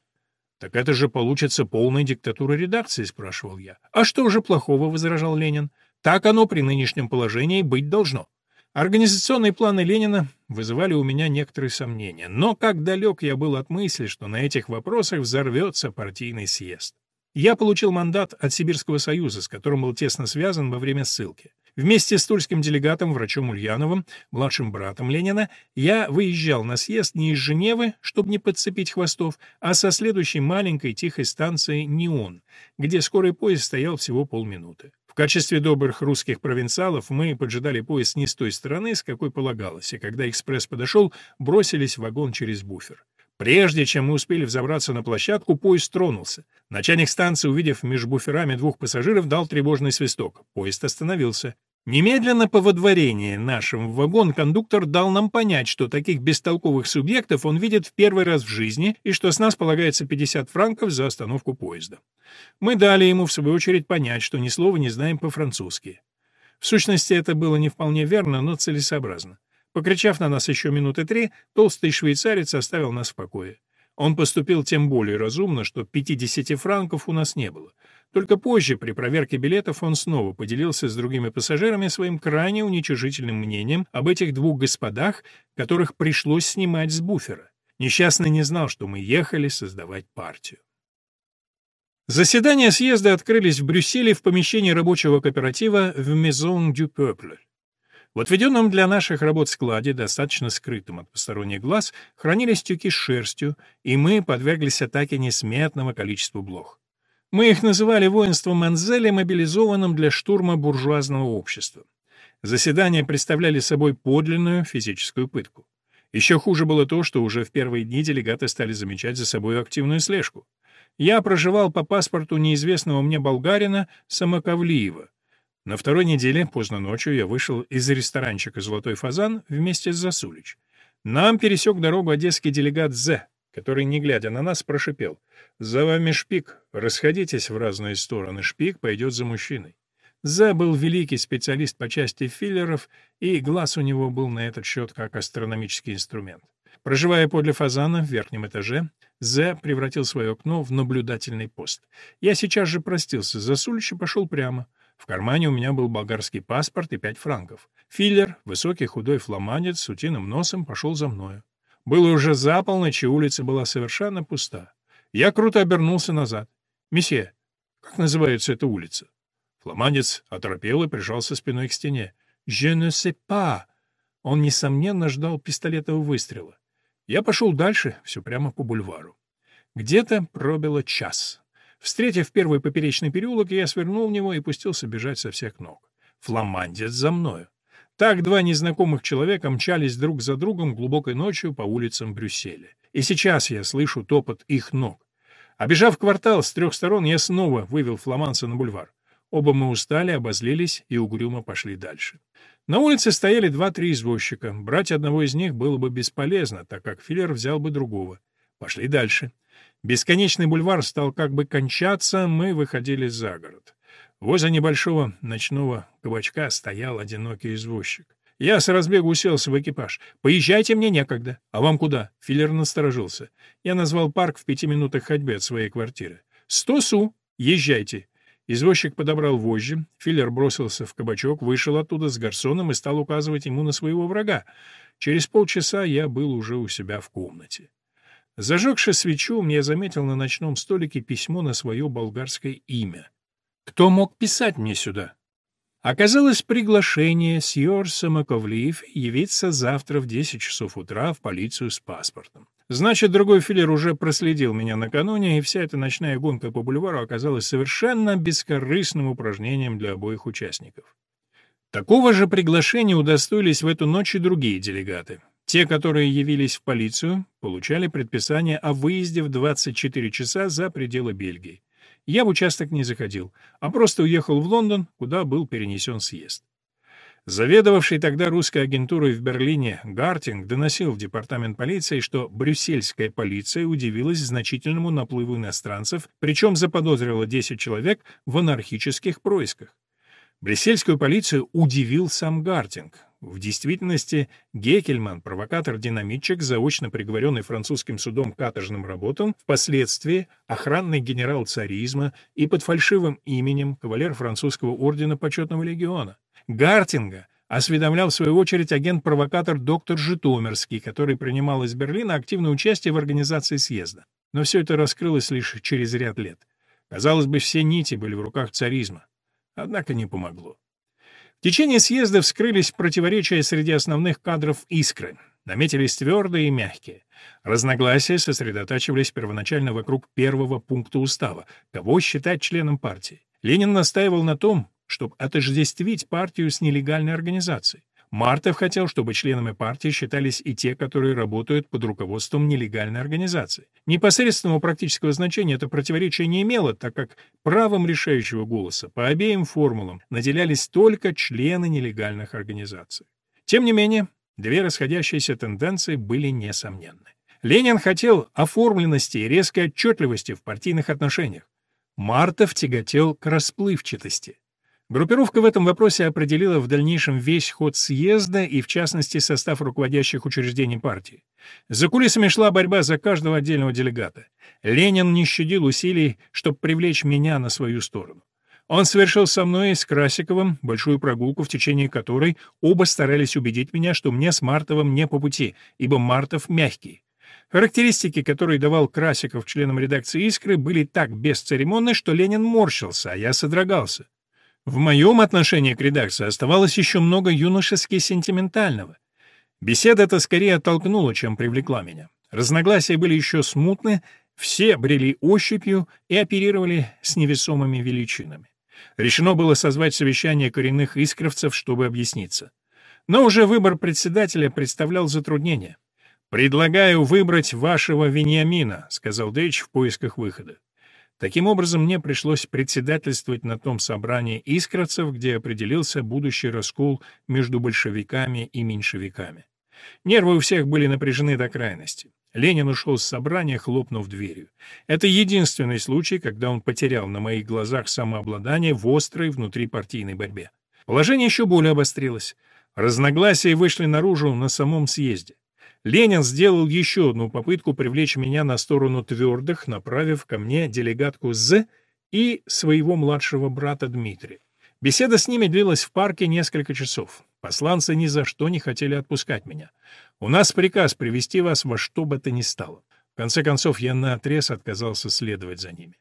A: «Так это же получится полная диктатура редакции», — спрашивал я. «А что же плохого?» — возражал Ленин. «Так оно при нынешнем положении быть должно». Организационные планы Ленина вызывали у меня некоторые сомнения, но как далек я был от мысли, что на этих вопросах взорвется партийный съезд. Я получил мандат от Сибирского союза, с которым был тесно связан во время ссылки. Вместе с тульским делегатом, врачом Ульяновым, младшим братом Ленина, я выезжал на съезд не из Женевы, чтобы не подцепить хвостов, а со следующей маленькой тихой станции Неон, где скорый поезд стоял всего полминуты. В качестве добрых русских провинциалов мы поджидали поезд не с той стороны, с какой полагалось, и когда экспресс подошел, бросились в вагон через буфер. Прежде чем мы успели взобраться на площадку, поезд тронулся. Начальник станции, увидев между буферами двух пассажиров, дал тревожный свисток. Поезд остановился. Немедленно по водворении нашим в вагон кондуктор дал нам понять, что таких бестолковых субъектов он видит в первый раз в жизни и что с нас полагается 50 франков за остановку поезда. Мы дали ему, в свою очередь, понять, что ни слова не знаем по-французски. В сущности, это было не вполне верно, но целесообразно. Покричав на нас еще минуты три, толстый швейцарец оставил нас в покое. Он поступил тем более разумно, что 50 франков у нас не было. Только позже, при проверке билетов, он снова поделился с другими пассажирами своим крайне уничижительным мнением об этих двух господах, которых пришлось снимать с буфера. Несчастный не знал, что мы ехали создавать партию. Заседания съезда открылись в Брюсселе в помещении рабочего кооператива в Maison du Peuple. В отведенном для наших работ складе, достаточно скрытым от посторонних глаз, хранились тюки с шерстью, и мы подверглись атаке несметного количества блох. Мы их называли воинством Манзеля, мобилизованным для штурма буржуазного общества. Заседания представляли собой подлинную физическую пытку. Еще хуже было то, что уже в первые дни делегаты стали замечать за собой активную слежку. Я проживал по паспорту неизвестного мне болгарина Самоковлиева. На второй неделе, поздно ночью, я вышел из ресторанчика «Золотой фазан» вместе с Засулич. Нам пересек дорогу одесский делегат З, который, не глядя на нас, прошипел. «За вами шпик. Расходитесь в разные стороны. Шпик пойдет за мужчиной». З был великий специалист по части филлеров, и глаз у него был на этот счет как астрономический инструмент. Проживая подле фазана в верхнем этаже, З превратил свое окно в наблюдательный пост. Я сейчас же простился за Сулич и пошел прямо. В кармане у меня был болгарский паспорт и пять франков. Филлер, высокий худой фламандец с утиным носом, пошел за мною. Было уже за полночь, и улица была совершенно пуста. Я круто обернулся назад. «Месье, как называется эта улица?» Фламандец оторопел и прижался спиной к стене. «Je ne sais pas!» Он, несомненно, ждал пистолетового выстрела. Я пошел дальше, все прямо по бульвару. Где-то пробило час. Встретив первый поперечный переулок, я свернул в него и пустился бежать со всех ног. Фламандец за мною. Так два незнакомых человека мчались друг за другом глубокой ночью по улицам Брюсселя. И сейчас я слышу топот их ног. Обежав квартал с трех сторон, я снова вывел фламанца на бульвар. Оба мы устали, обозлились и угрюмо пошли дальше. На улице стояли два-три извозчика. Брать одного из них было бы бесполезно, так как филлер взял бы другого. Пошли дальше. Бесконечный бульвар стал как бы кончаться, мы выходили за город. Возле небольшого ночного кабачка стоял одинокий извозчик. Я с разбегу уселся в экипаж. «Поезжайте, мне некогда». «А вам куда?» Филлер насторожился. Я назвал парк в пяти минутах ходьбы от своей квартиры. «Сто су. Езжайте». Извозчик подобрал вожжи, Филлер бросился в кабачок, вышел оттуда с гарсоном и стал указывать ему на своего врага. Через полчаса я был уже у себя в комнате. Зажегши свечу, мне заметил на ночном столике письмо на свое болгарское имя. Кто мог писать мне сюда? Оказалось приглашение с Йорса Маковлиев явиться завтра в 10 часов утра в полицию с паспортом. Значит, другой филер уже проследил меня накануне, и вся эта ночная гонка по бульвару оказалась совершенно бескорыстным упражнением для обоих участников. Такого же приглашения удостоились в эту ночь и другие делегаты. Те, которые явились в полицию, получали предписание о выезде в 24 часа за пределы Бельгии. Я в участок не заходил, а просто уехал в Лондон, куда был перенесен съезд. Заведовавший тогда русской агентурой в Берлине Гартинг доносил в департамент полиции, что брюссельская полиция удивилась значительному наплыву иностранцев, причем заподозрила 10 человек в анархических происках. Брюссельскую полицию удивил сам Гартинг. В действительности Гекельман, провокатор-динамитчик, заочно приговоренный французским судом к каторжным работам, впоследствии охранный генерал царизма и под фальшивым именем кавалер французского ордена почетного легиона. Гартинга осведомлял в свою очередь агент-провокатор доктор Житомирский, который принимал из Берлина активное участие в организации съезда. Но все это раскрылось лишь через ряд лет. Казалось бы, все нити были в руках царизма. Однако не помогло. В течение съезда вскрылись противоречия среди основных кадров «Искры». Наметились твердые и мягкие. Разногласия сосредотачивались первоначально вокруг первого пункта устава — кого считать членом партии. Ленин настаивал на том, чтобы отождествить партию с нелегальной организацией. Мартов хотел, чтобы членами партии считались и те, которые работают под руководством нелегальной организации. Непосредственного практического значения это противоречие не имело, так как правом решающего голоса по обеим формулам наделялись только члены нелегальных организаций. Тем не менее, две расходящиеся тенденции были несомненны. Ленин хотел оформленности и резкой отчетливости в партийных отношениях. Мартов тяготел к расплывчатости. Группировка в этом вопросе определила в дальнейшем весь ход съезда и, в частности, состав руководящих учреждений партии. За кулисами шла борьба за каждого отдельного делегата. Ленин не щадил усилий, чтобы привлечь меня на свою сторону. Он совершил со мной и с Красиковым большую прогулку, в течение которой оба старались убедить меня, что мне с Мартовым не по пути, ибо Мартов мягкий. Характеристики, которые давал Красиков членам редакции «Искры», были так бесцеремонны, что Ленин морщился, а я содрогался. В моем отношении к редакции оставалось еще много юношески сентиментального. Беседа эта скорее оттолкнула, чем привлекла меня. Разногласия были еще смутны, все брели ощупью и оперировали с невесомыми величинами. Решено было созвать совещание коренных искровцев, чтобы объясниться. Но уже выбор председателя представлял затруднение. «Предлагаю выбрать вашего Вениамина», — сказал Дэйч в поисках выхода. Таким образом, мне пришлось председательствовать на том собрании искровцев, где определился будущий раскол между большевиками и меньшевиками. Нервы у всех были напряжены до крайности. Ленин ушел с собрания, хлопнув дверью. Это единственный случай, когда он потерял на моих глазах самообладание в острой внутрипартийной борьбе. Положение еще более обострилось. Разногласия вышли наружу на самом съезде. Ленин сделал еще одну попытку привлечь меня на сторону твердых, направив ко мне делегатку З и своего младшего брата Дмитрия. Беседа с ними длилась в парке несколько часов. Посланцы ни за что не хотели отпускать меня. «У нас приказ привести вас во что бы то ни стало». В конце концов, я наотрез отказался следовать за ними.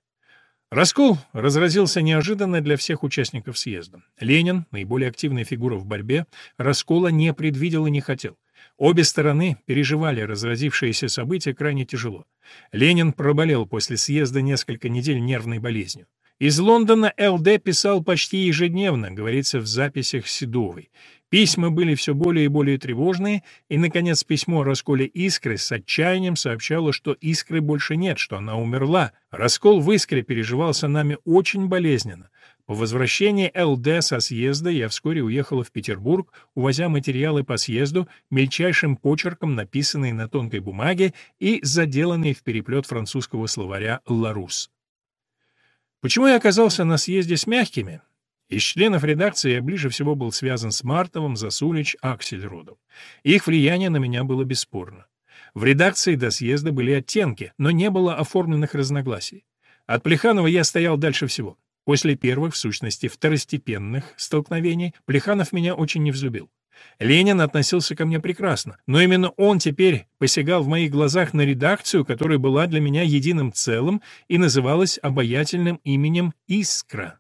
A: Раскол разразился неожиданно для всех участников съезда. Ленин, наиболее активная фигура в борьбе, раскола не предвидел и не хотел. Обе стороны переживали разразившиеся события крайне тяжело. Ленин проболел после съезда несколько недель нервной болезнью. Из Лондона ЛД писал почти ежедневно, говорится в записях Седовой. Письма были все более и более тревожные, и, наконец, письмо о расколе Искры с отчаянием сообщало, что Искры больше нет, что она умерла. Раскол в Искре переживался нами очень болезненно. По возвращении ЛД со съезда я вскоре уехала в Петербург, увозя материалы по съезду, мельчайшим почерком написанные на тонкой бумаге и заделанные в переплет французского словаря «Ларус». Почему я оказался на съезде с мягкими? Из членов редакции я ближе всего был связан с Мартовым, Засулич, Аксельродом. Их влияние на меня было бесспорно. В редакции до съезда были оттенки, но не было оформленных разногласий. От Плеханова я стоял дальше всего. После первых, в сущности, второстепенных столкновений Плеханов меня очень не взлюбил. Ленин относился ко мне прекрасно, но именно он теперь посягал в моих глазах на редакцию, которая была для меня единым целым и называлась обаятельным именем «Искра».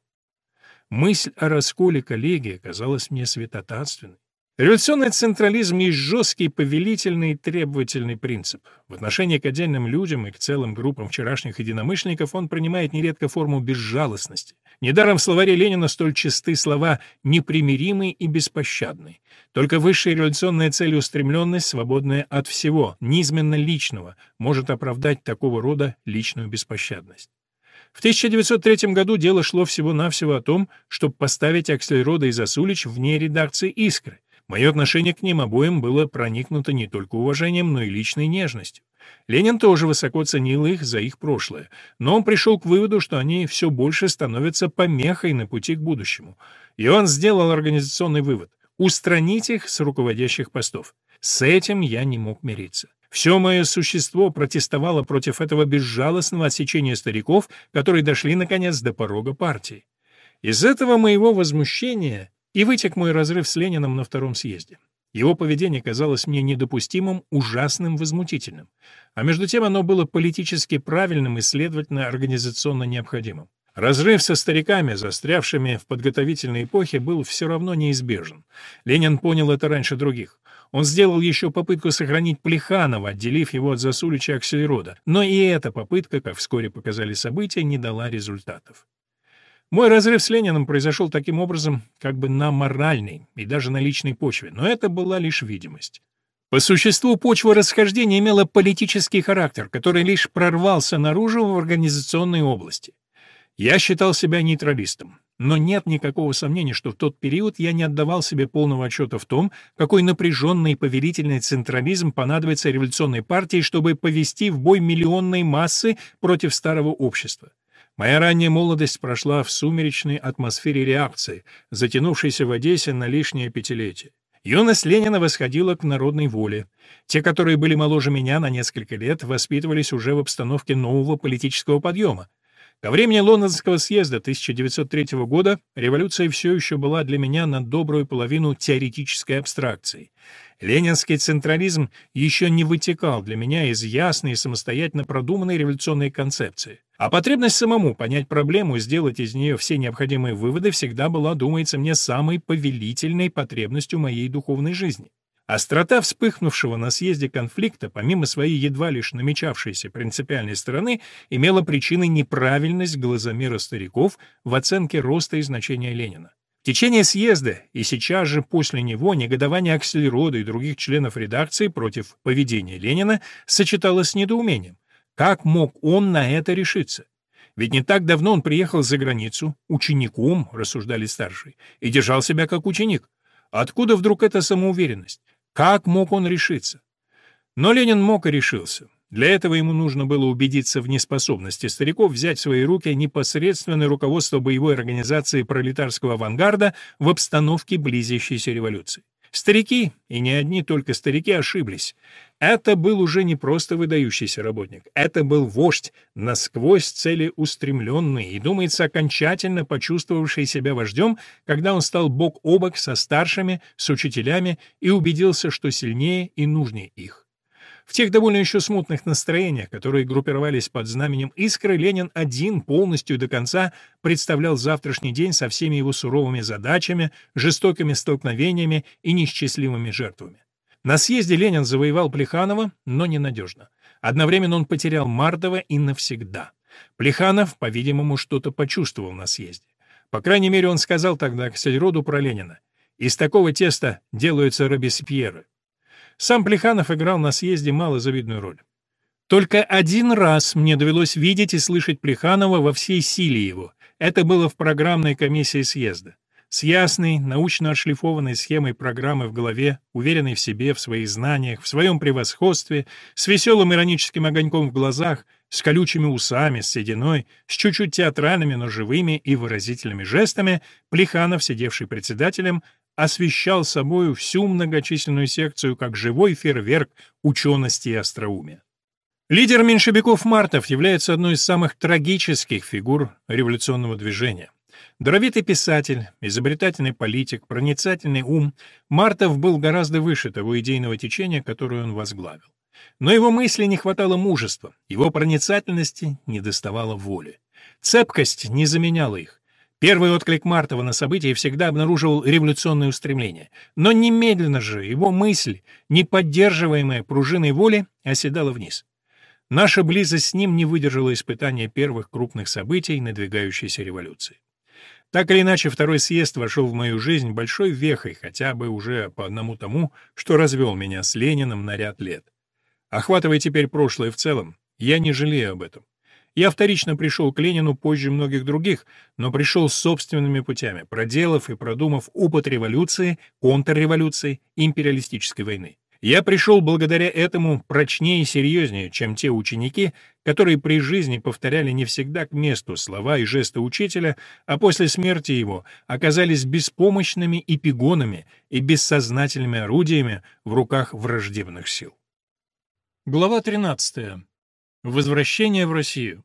A: Мысль о расколе коллегии казалась мне святотатственной. Революционный централизм есть жесткий, повелительный и требовательный принцип. В отношении к отдельным людям и к целым группам вчерашних единомышленников он принимает нередко форму безжалостности. Недаром в словаре Ленина столь чисты слова «непримиримый» и «беспощадный». Только высшая революционная целеустремленность, свободная от всего, низменно личного, может оправдать такого рода личную беспощадность. В 1903 году дело шло всего-навсего о том, чтобы поставить Аксельрода и Засулич вне редакции «Искры», Мое отношение к ним обоим было проникнуто не только уважением, но и личной нежностью. Ленин тоже высоко ценил их за их прошлое, но он пришел к выводу, что они все больше становятся помехой на пути к будущему. И он сделал организационный вывод — устранить их с руководящих постов. С этим я не мог мириться. Все мое существо протестовало против этого безжалостного отсечения стариков, которые дошли, наконец, до порога партии. Из этого моего возмущения и вытек мой разрыв с Лениным на втором съезде. Его поведение казалось мне недопустимым, ужасным, возмутительным. А между тем оно было политически правильным и, следовательно, организационно необходимым. Разрыв со стариками, застрявшими в подготовительной эпохе, был все равно неизбежен. Ленин понял это раньше других. Он сделал еще попытку сохранить Плеханова, отделив его от Засулича Аксельрода, но и эта попытка, как вскоре показали события, не дала результатов. Мой разрыв с Лениным произошел таким образом, как бы на моральной и даже на личной почве, но это была лишь видимость. По существу почва расхождения имела политический характер, который лишь прорвался наружу в организационной области. Я считал себя нейтралистом, но нет никакого сомнения, что в тот период я не отдавал себе полного отчета в том, какой напряженный и повелительный централизм понадобится революционной партии, чтобы повести в бой миллионные массы против старого общества. Моя ранняя молодость прошла в сумеречной атмосфере реакции, затянувшейся в Одессе на лишнее пятилетие. Юность Ленина восходила к народной воле. Те, которые были моложе меня на несколько лет, воспитывались уже в обстановке нового политического подъема. Ко времени Лондонского съезда 1903 года революция все еще была для меня на добрую половину теоретической абстракцией. Ленинский централизм еще не вытекал для меня из ясной и самостоятельно продуманной революционной концепции. А потребность самому понять проблему и сделать из нее все необходимые выводы всегда была, думается мне, самой повелительной потребностью моей духовной жизни. Острота вспыхнувшего на съезде конфликта, помимо своей едва лишь намечавшейся принципиальной стороны, имела причиной неправильность глазомера стариков в оценке роста и значения Ленина. В течение съезда и сейчас же после него негодование Аксельрода и других членов редакции против поведения Ленина сочеталось с недоумением. Как мог он на это решиться? Ведь не так давно он приехал за границу, учеником, рассуждали старшие, и держал себя как ученик. Откуда вдруг эта самоуверенность? Как мог он решиться? Но Ленин мог и решился. Для этого ему нужно было убедиться в неспособности стариков взять в свои руки непосредственное руководство боевой организации пролетарского авангарда в обстановке близящейся революции. Старики, и не одни только старики, ошиблись. Это был уже не просто выдающийся работник, это был вождь, насквозь целеустремленный и, думается, окончательно почувствовавший себя вождем, когда он стал бок о бок со старшими, с учителями и убедился, что сильнее и нужнее их. В тех довольно еще смутных настроениях, которые группировались под знаменем «Искры», Ленин один полностью до конца представлял завтрашний день со всеми его суровыми задачами, жестокими столкновениями и неисчислимыми жертвами. На съезде Ленин завоевал Плеханова, но ненадежно. Одновременно он потерял Мардова и навсегда. Плеханов, по-видимому, что-то почувствовал на съезде. По крайней мере, он сказал тогда к Сельроду про Ленина. «Из такого теста делаются Робеспьеры». Сам Плеханов играл на съезде малозавидную роль. Только один раз мне довелось видеть и слышать Плеханова во всей силе его. Это было в программной комиссии съезда. С ясной, научно отшлифованной схемой программы в голове, уверенной в себе, в своих знаниях, в своем превосходстве, с веселым ироническим огоньком в глазах, с колючими усами, с сединой, с чуть-чуть театральными, но живыми и выразительными жестами, Плеханов, сидевший председателем, освещал собою всю многочисленную секцию как живой фейерверк учености и остроумия. Лидер меньшевиков Мартов является одной из самых трагических фигур революционного движения. Даровитый писатель, изобретательный политик, проницательный ум, Мартов был гораздо выше того идейного течения, которое он возглавил. Но его мысли не хватало мужества, его проницательности не доставало воли. Цепкость не заменяла их. Первый отклик Мартова на события всегда обнаруживал революционное устремление. Но немедленно же его мысль, не поддерживаемая пружиной воли, оседала вниз. Наша близость с ним не выдержала испытания первых крупных событий надвигающейся революции. Так или иначе, второй съезд вошел в мою жизнь большой вехой, хотя бы уже по одному тому, что развел меня с Лениным на ряд лет. Охватывая теперь прошлое в целом, я не жалею об этом. Я вторично пришел к Ленину позже многих других, но пришел собственными путями, проделав и продумав опыт революции, контрреволюции, империалистической войны. Я пришел благодаря этому прочнее и серьезнее, чем те ученики, которые при жизни повторяли не всегда к месту слова и жесты учителя, а после смерти его оказались беспомощными эпигонами и бессознательными орудиями в руках враждебных сил. Глава 13. Возвращение в Россию.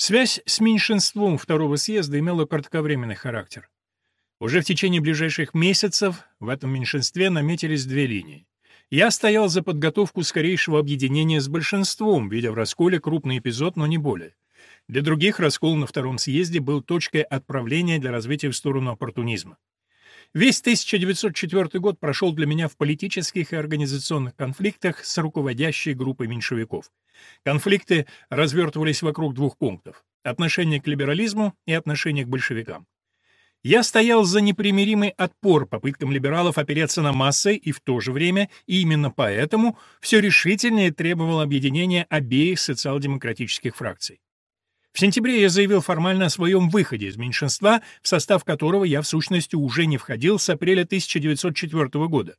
A: Связь с меньшинством второго съезда имела кратковременный характер. Уже в течение ближайших месяцев в этом меньшинстве наметились две линии. Я стоял за подготовку скорейшего объединения с большинством, видя в расколе крупный эпизод, но не более. Для других раскол на втором съезде был точкой отправления для развития в сторону оппортунизма. Весь 1904 год прошел для меня в политических и организационных конфликтах с руководящей группой меньшевиков. Конфликты развертывались вокруг двух пунктов — отношение к либерализму и отношение к большевикам. Я стоял за непримиримый отпор попыткам либералов опереться на массы и в то же время, и именно поэтому, все решительнее требовал объединения обеих социал-демократических фракций. В сентябре я заявил формально о своем выходе из меньшинства, в состав которого я в сущности уже не входил с апреля 1904 года.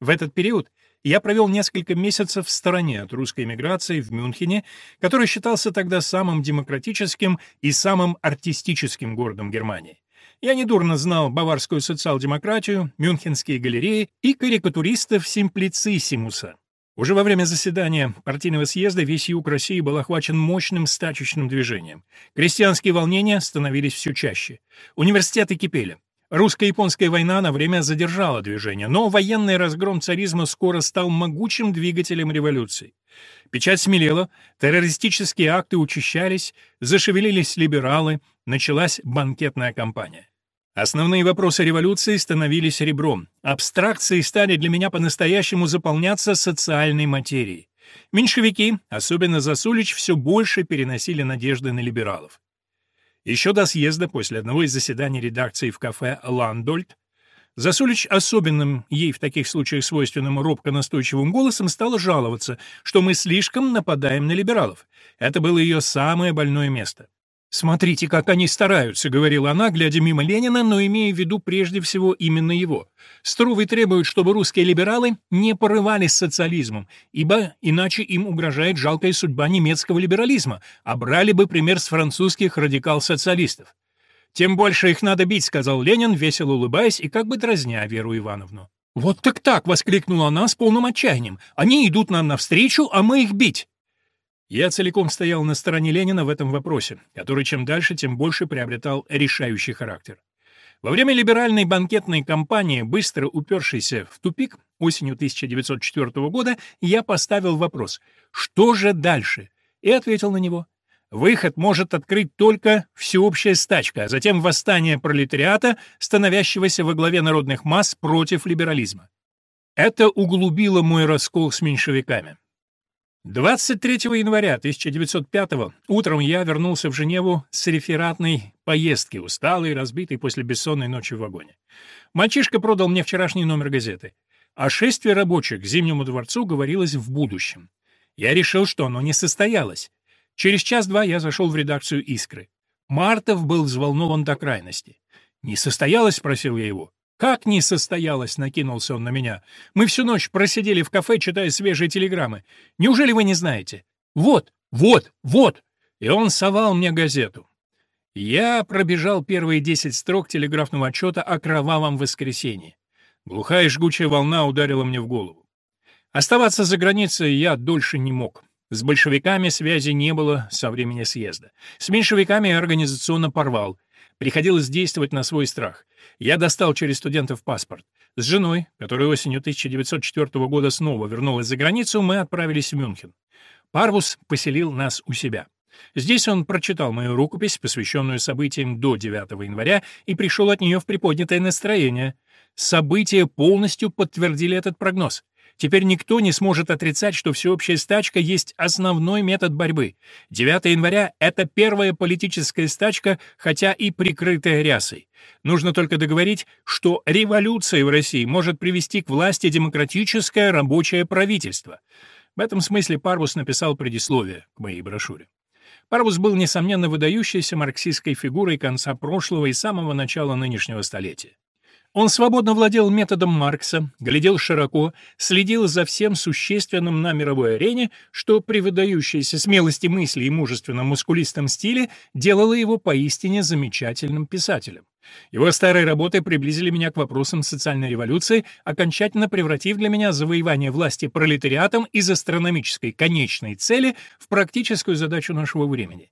A: В этот период я провел несколько месяцев в стороне от русской эмиграции в Мюнхене, который считался тогда самым демократическим и самым артистическим городом Германии. Я недурно знал баварскую социал-демократию, мюнхенские галереи и карикатуристов Симплициссимуса. Уже во время заседания партийного съезда весь юг России был охвачен мощным стачечным движением. Крестьянские волнения становились все чаще. Университеты кипели. Русско-японская война на время задержала движение, но военный разгром царизма скоро стал могучим двигателем революции. Печать смелела, террористические акты учащались, зашевелились либералы, началась банкетная кампания. Основные вопросы революции становились ребром. Абстракции стали для меня по-настоящему заполняться социальной материей. Меньшевики, особенно Засулич, все больше переносили надежды на либералов. Еще до съезда, после одного из заседаний редакции в кафе «Ландольд», Засулич особенным, ей в таких случаях свойственным робко-настойчивым голосом стала жаловаться, что мы слишком нападаем на либералов. Это было ее самое больное место. «Смотрите, как они стараются», — говорила она, глядя мимо Ленина, но имея в виду прежде всего именно его. «Струвы требуют, чтобы русские либералы не порывались социализмом, ибо иначе им угрожает жалкая судьба немецкого либерализма, а брали бы пример с французских радикал-социалистов». «Тем больше их надо бить», — сказал Ленин, весело улыбаясь и как бы дразня Веру Ивановну. «Вот так так!» — воскликнула она с полным отчаянием. «Они идут нам навстречу, а мы их бить!» Я целиком стоял на стороне Ленина в этом вопросе, который чем дальше, тем больше приобретал решающий характер. Во время либеральной банкетной кампании, быстро упершейся в тупик осенью 1904 года, я поставил вопрос «Что же дальше?» и ответил на него Выход может открыть только всеобщая стачка, а затем восстание пролетариата, становящегося во главе народных масс против либерализма. Это углубило мой раскол с меньшевиками. 23 января 1905 утром я вернулся в Женеву с рефератной поездки, усталый разбитый после бессонной ночи в вагоне. Мальчишка продал мне вчерашний номер газеты. О шествии рабочих к Зимнему дворцу говорилось в будущем. Я решил, что оно не состоялось. Через час-два я зашел в редакцию «Искры». Мартов был взволнован до крайности. «Не состоялось?» — спросил я его. «Как не состоялось?» — накинулся он на меня. «Мы всю ночь просидели в кафе, читая свежие телеграммы. Неужели вы не знаете? Вот, вот, вот!» И он совал мне газету. Я пробежал первые десять строк телеграфного отчета о кровавом воскресенье. Глухая жгучая волна ударила мне в голову. Оставаться за границей я дольше не мог. С большевиками связи не было со времени съезда. С меньшевиками я организационно порвал. Приходилось действовать на свой страх. Я достал через студентов паспорт. С женой, которая осенью 1904 года снова вернулась за границу, мы отправились в Мюнхен. Парвус поселил нас у себя. Здесь он прочитал мою рукопись, посвященную событиям до 9 января, и пришел от нее в приподнятое настроение. События полностью подтвердили этот прогноз. Теперь никто не сможет отрицать, что всеобщая стачка есть основной метод борьбы. 9 января — это первая политическая стачка, хотя и прикрытая рясой. Нужно только договорить, что революция в России может привести к власти демократическое рабочее правительство. В этом смысле Парвус написал предисловие к моей брошюре. Парвус был, несомненно, выдающейся марксистской фигурой конца прошлого и самого начала нынешнего столетия. Он свободно владел методом Маркса, глядел широко, следил за всем существенным на мировой арене, что при выдающейся смелости мысли и мужественном мускулистом стиле делало его поистине замечательным писателем. Его старые работы приблизили меня к вопросам социальной революции, окончательно превратив для меня завоевание власти пролетариатом из астрономической конечной цели в практическую задачу нашего времени.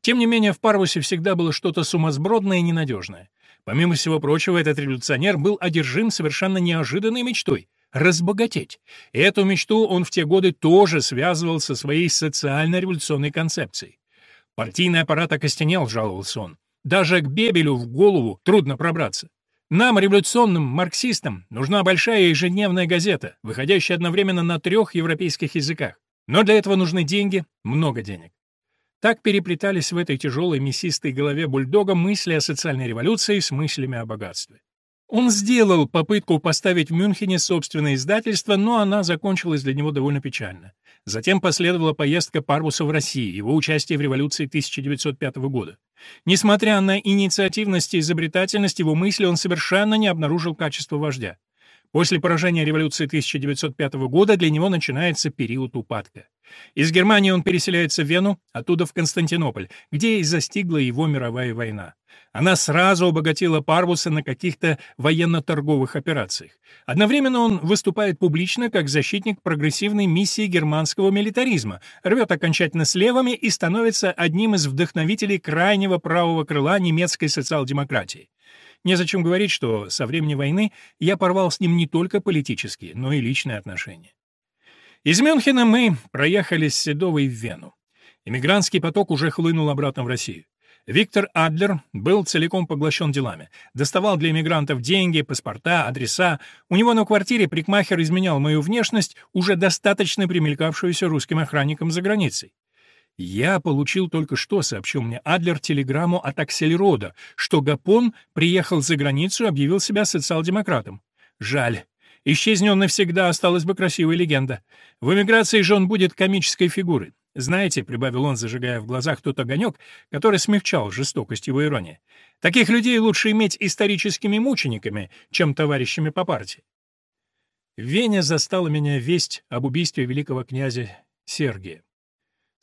A: Тем не менее, в Парвусе всегда было что-то сумасбродное и ненадежное. Помимо всего прочего, этот революционер был одержим совершенно неожиданной мечтой — разбогатеть. Эту мечту он в те годы тоже связывал со своей социально-революционной концепцией. Партийный аппарат окостенел, жаловался он. Даже к Бебелю в голову трудно пробраться. Нам, революционным марксистам, нужна большая ежедневная газета, выходящая одновременно на трех европейских языках. Но для этого нужны деньги, много денег. Так переплетались в этой тяжелой мясистой голове бульдога мысли о социальной революции с мыслями о богатстве. Он сделал попытку поставить в Мюнхене собственное издательство, но она закончилась для него довольно печально. Затем последовала поездка Парвуса в Россию, его участие в революции 1905 года. Несмотря на инициативность и изобретательность его мысли, он совершенно не обнаружил качества вождя. После поражения революции 1905 года для него начинается период упадка. Из Германии он переселяется в Вену, оттуда в Константинополь, где и застигла его мировая война. Она сразу обогатила Парвуса на каких-то военно-торговых операциях. Одновременно он выступает публично как защитник прогрессивной миссии германского милитаризма, рвет окончательно с левыми и становится одним из вдохновителей крайнего правого крыла немецкой социал-демократии. Незачем говорить, что со времени войны я порвал с ним не только политические, но и личные отношения. Из Мюнхена мы проехали с Седовой в Вену. Иммигрантский поток уже хлынул обратно в Россию. Виктор Адлер был целиком поглощен делами. Доставал для иммигрантов деньги, паспорта, адреса. У него на квартире прикмахер изменял мою внешность, уже достаточно примелькавшуюся русским охранникам за границей. «Я получил только что», — сообщил мне Адлер, телеграмму от Аксельрода, что Гапон приехал за границу и объявил себя социал-демократом. Жаль. Исчезни он навсегда, осталась бы красивая легенда. В эмиграции же он будет комической фигурой. Знаете, — прибавил он, зажигая в глазах тот огонек, который смягчал жестокость его иронии, — таких людей лучше иметь историческими мучениками, чем товарищами по партии. В Вене застала меня весть об убийстве великого князя Сергия.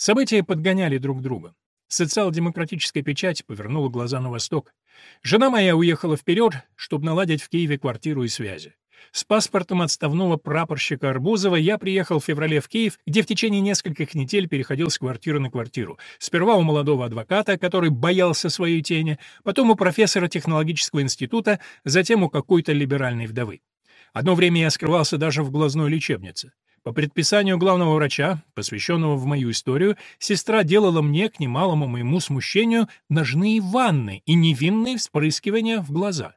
A: События подгоняли друг друга. Социал-демократическая печать повернула глаза на восток. Жена моя уехала вперед, чтобы наладить в Киеве квартиру и связи. С паспортом отставного прапорщика Арбузова я приехал в феврале в Киев, где в течение нескольких недель переходил с квартиры на квартиру. Сперва у молодого адвоката, который боялся своей тени, потом у профессора технологического института, затем у какой-то либеральной вдовы. Одно время я скрывался даже в глазной лечебнице. По предписанию главного врача, посвященного в мою историю, сестра делала мне, к немалому моему смущению, ножные ванны и невинные вспрыскивания в глаза.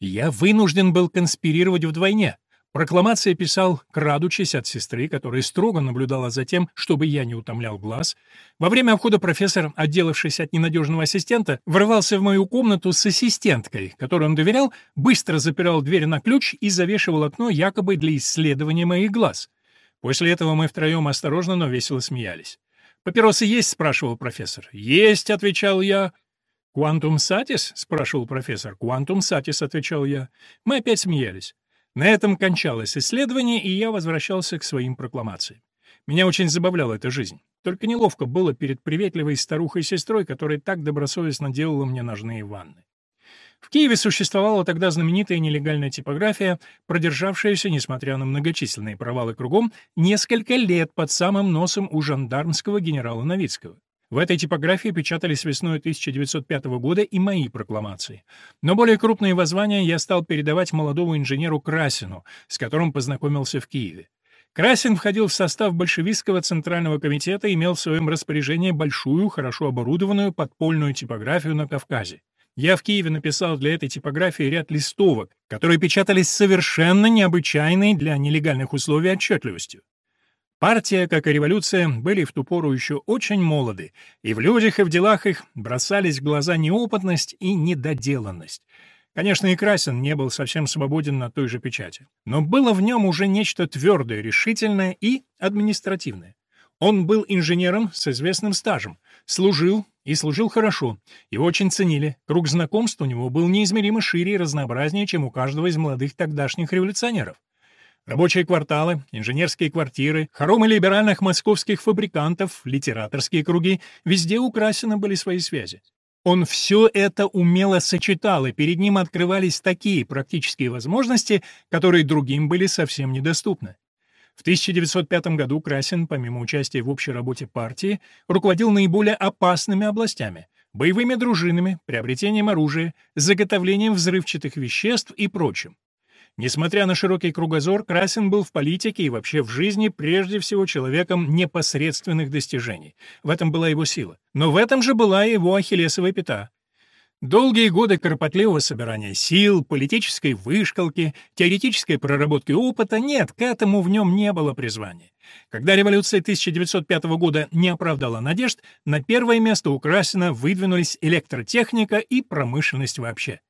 A: Я вынужден был конспирировать вдвойне. Прокламация писал, крадучись от сестры, которая строго наблюдала за тем, чтобы я не утомлял глаз. Во время обхода профессор, отделавшись от ненадежного ассистента, врывался в мою комнату с ассистенткой, которой он доверял, быстро запирал дверь на ключ и завешивал окно якобы для исследования моих глаз. После этого мы втроем осторожно, но весело смеялись. «Папиросы есть?» — спрашивал профессор. «Есть», — отвечал я. «Quantum satis?» — спрашивал профессор. «Quantum satis», — отвечал я. Мы опять смеялись. На этом кончалось исследование, и я возвращался к своим прокламациям. Меня очень забавляла эта жизнь. Только неловко было перед приветливой старухой-сестрой, которая так добросовестно делала мне ножные ванны. В Киеве существовала тогда знаменитая нелегальная типография, продержавшаяся, несмотря на многочисленные провалы кругом, несколько лет под самым носом у жандармского генерала Новицкого. В этой типографии печатались весной 1905 года и мои прокламации. Но более крупные воззвания я стал передавать молодому инженеру Красину, с которым познакомился в Киеве. Красин входил в состав большевистского центрального комитета и имел в своем распоряжении большую, хорошо оборудованную подпольную типографию на Кавказе. Я в Киеве написал для этой типографии ряд листовок, которые печатались совершенно необычайной для нелегальных условий отчетливостью. Партия, как и революция, были в ту пору еще очень молоды, и в людях и в делах их бросались в глаза неопытность и недоделанность. Конечно, и Красин не был совсем свободен на той же печати. Но было в нем уже нечто твердое, решительное и административное. Он был инженером с известным стажем, служил и служил хорошо. Его очень ценили. Круг знакомств у него был неизмеримо шире и разнообразнее, чем у каждого из молодых тогдашних революционеров. Рабочие кварталы, инженерские квартиры, хоромы либеральных московских фабрикантов, литераторские круги — везде у были свои связи. Он все это умело сочетал, и перед ним открывались такие практические возможности, которые другим были совсем недоступны. В 1905 году Красин, помимо участия в общей работе партии, руководил наиболее опасными областями — боевыми дружинами, приобретением оружия, заготовлением взрывчатых веществ и прочим. Несмотря на широкий кругозор, Красин был в политике и вообще в жизни прежде всего человеком непосредственных достижений. В этом была его сила. Но в этом же была его ахиллесовая пята. Долгие годы кропотливого собирания сил, политической вышкалки, теоретической проработки опыта нет, к этому в нем не было призвания. Когда революция 1905 года не оправдала надежд, на первое место у Красина выдвинулись электротехника и промышленность вообще.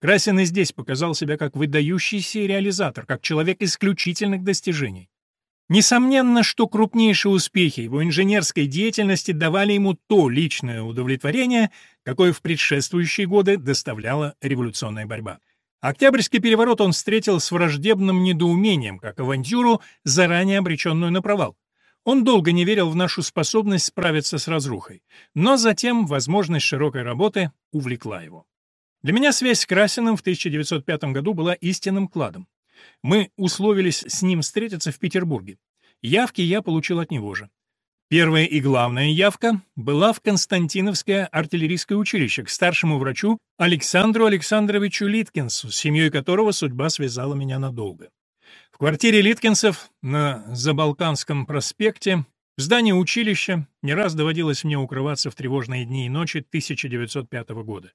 A: Красин и здесь показал себя как выдающийся реализатор, как человек исключительных достижений. Несомненно, что крупнейшие успехи его инженерской деятельности давали ему то личное удовлетворение, какое в предшествующие годы доставляла революционная борьба. Октябрьский переворот он встретил с враждебным недоумением, как авантюру, заранее обреченную на провал. Он долго не верил в нашу способность справиться с разрухой, но затем возможность широкой работы увлекла его. Для меня связь с Красиным в 1905 году была истинным кладом. Мы условились с ним встретиться в Петербурге. Явки я получил от него же. Первая и главная явка была в Константиновское артиллерийское училище к старшему врачу Александру Александровичу Литкинсу, с семьей которого судьба связала меня надолго. В квартире Литкинсов на Забалканском проспекте в здании училища не раз доводилось мне укрываться в тревожные дни и ночи 1905 года.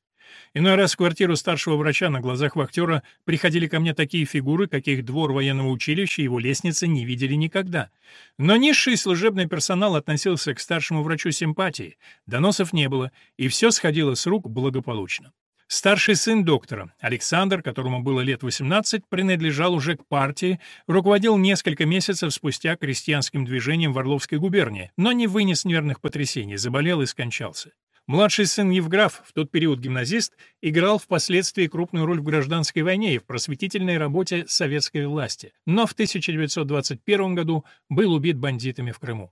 A: Иной раз в квартиру старшего врача на глазах вахтера приходили ко мне такие фигуры, каких двор военного училища и его лестница не видели никогда. Но низший служебный персонал относился к старшему врачу симпатии, доносов не было, и все сходило с рук благополучно. Старший сын доктора, Александр, которому было лет 18, принадлежал уже к партии, руководил несколько месяцев спустя крестьянским движением в Орловской губернии, но не вынес нервных потрясений, заболел и скончался. Младший сын Евграф, в тот период гимназист, играл впоследствии крупную роль в гражданской войне и в просветительной работе советской власти, но в 1921 году был убит бандитами в Крыму.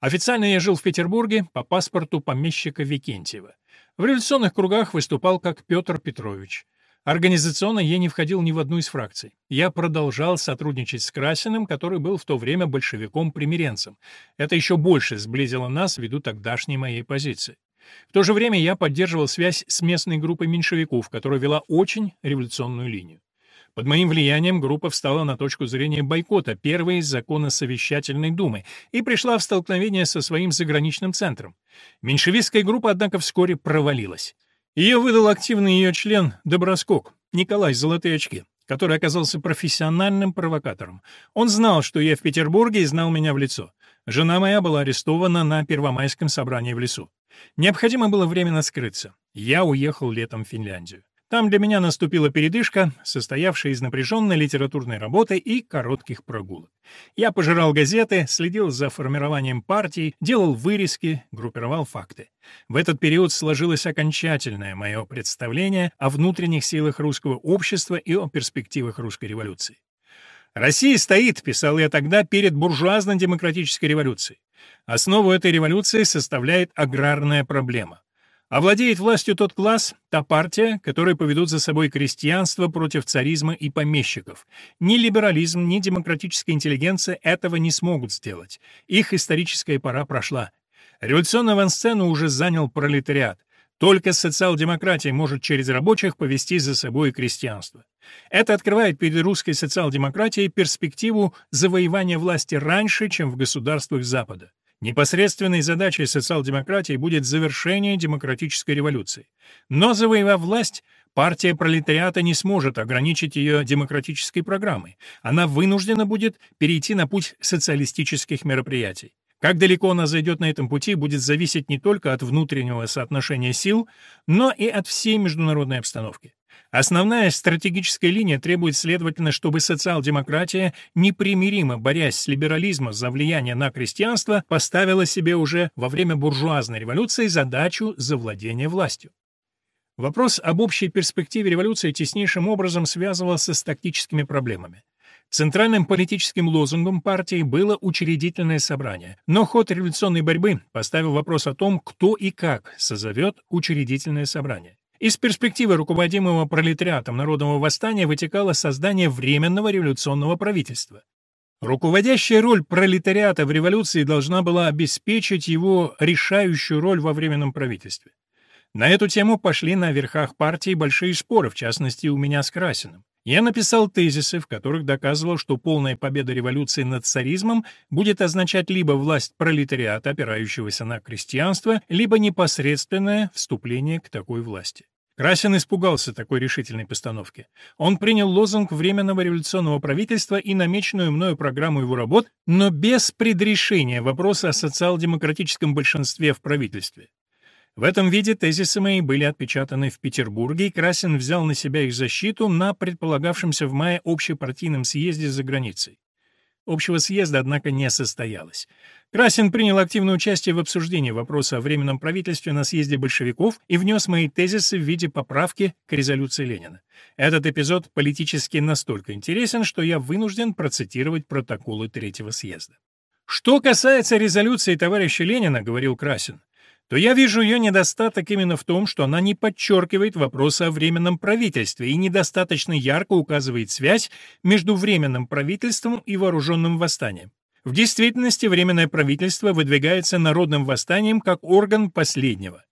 A: Официально я жил в Петербурге по паспорту помещика Викентьева. В революционных кругах выступал как Петр Петрович. Организационно я не входил ни в одну из фракций. Я продолжал сотрудничать с Красиным, который был в то время большевиком-примиренцем. Это еще больше сблизило нас ввиду тогдашней моей позиции. В то же время я поддерживал связь с местной группой меньшевиков, которая вела очень революционную линию. Под моим влиянием группа встала на точку зрения бойкота первой законосовещательной думы и пришла в столкновение со своим заграничным центром. Меньшевистская группа, однако, вскоре провалилась. Ее выдал активный ее член Доброскок, Николай Золотые очки, который оказался профессиональным провокатором. Он знал, что я в Петербурге и знал меня в лицо. Жена моя была арестована на Первомайском собрании в лесу. Необходимо было временно скрыться. Я уехал летом в Финляндию. Там для меня наступила передышка, состоявшая из напряженной литературной работы и коротких прогулок. Я пожирал газеты, следил за формированием партий, делал вырезки, группировал факты. В этот период сложилось окончательное мое представление о внутренних силах русского общества и о перспективах русской революции. «Россия стоит», — писал я тогда, — «перед буржуазно-демократической революцией. Основу этой революции составляет аграрная проблема. Овладеет властью тот класс, та партия, которые поведут за собой крестьянство против царизма и помещиков. Ни либерализм, ни демократическая интеллигенция этого не смогут сделать. Их историческая пора прошла. Революционную авансцену уже занял пролетариат. Только социал-демократия может через рабочих повести за собой крестьянство. Это открывает перед русской социал-демократией перспективу завоевания власти раньше, чем в государствах Запада. Непосредственной задачей социал-демократии будет завершение демократической революции. Но завоевав власть, партия пролетариата не сможет ограничить ее демократической программой. Она вынуждена будет перейти на путь социалистических мероприятий. Как далеко она зайдет на этом пути, будет зависеть не только от внутреннего соотношения сил, но и от всей международной обстановки. Основная стратегическая линия требует, следовательно, чтобы социал-демократия, непримиримо борясь с либерализмом за влияние на крестьянство, поставила себе уже во время буржуазной революции задачу завладения властью. Вопрос об общей перспективе революции теснейшим образом связывался с тактическими проблемами. Центральным политическим лозунгом партии было учредительное собрание, но ход революционной борьбы поставил вопрос о том, кто и как созовет учредительное собрание. Из перспективы руководимого пролетариатом народного восстания вытекало создание Временного революционного правительства. Руководящая роль пролетариата в революции должна была обеспечить его решающую роль во Временном правительстве. На эту тему пошли на верхах партии большие споры, в частности, у меня с Красиным. Я написал тезисы, в которых доказывал, что полная победа революции над царизмом будет означать либо власть пролетариата, опирающегося на крестьянство, либо непосредственное вступление к такой власти. Красин испугался такой решительной постановки. Он принял лозунг Временного революционного правительства и намеченную мною программу его работ, но без предрешения вопроса о социал-демократическом большинстве в правительстве. В этом виде тезисы мои были отпечатаны в Петербурге, и Красин взял на себя их защиту на предполагавшемся в мае общепартийном съезде за границей. Общего съезда, однако, не состоялось. Красин принял активное участие в обсуждении вопроса о Временном правительстве на съезде большевиков и внес мои тезисы в виде поправки к резолюции Ленина. Этот эпизод политически настолько интересен, что я вынужден процитировать протоколы Третьего съезда. «Что касается резолюции товарища Ленина, — говорил Красин, то я вижу ее недостаток именно в том, что она не подчеркивает вопросы о временном правительстве и недостаточно ярко указывает связь между временным правительством и вооруженным восстанием. В действительности временное правительство выдвигается народным восстанием как орган последнего.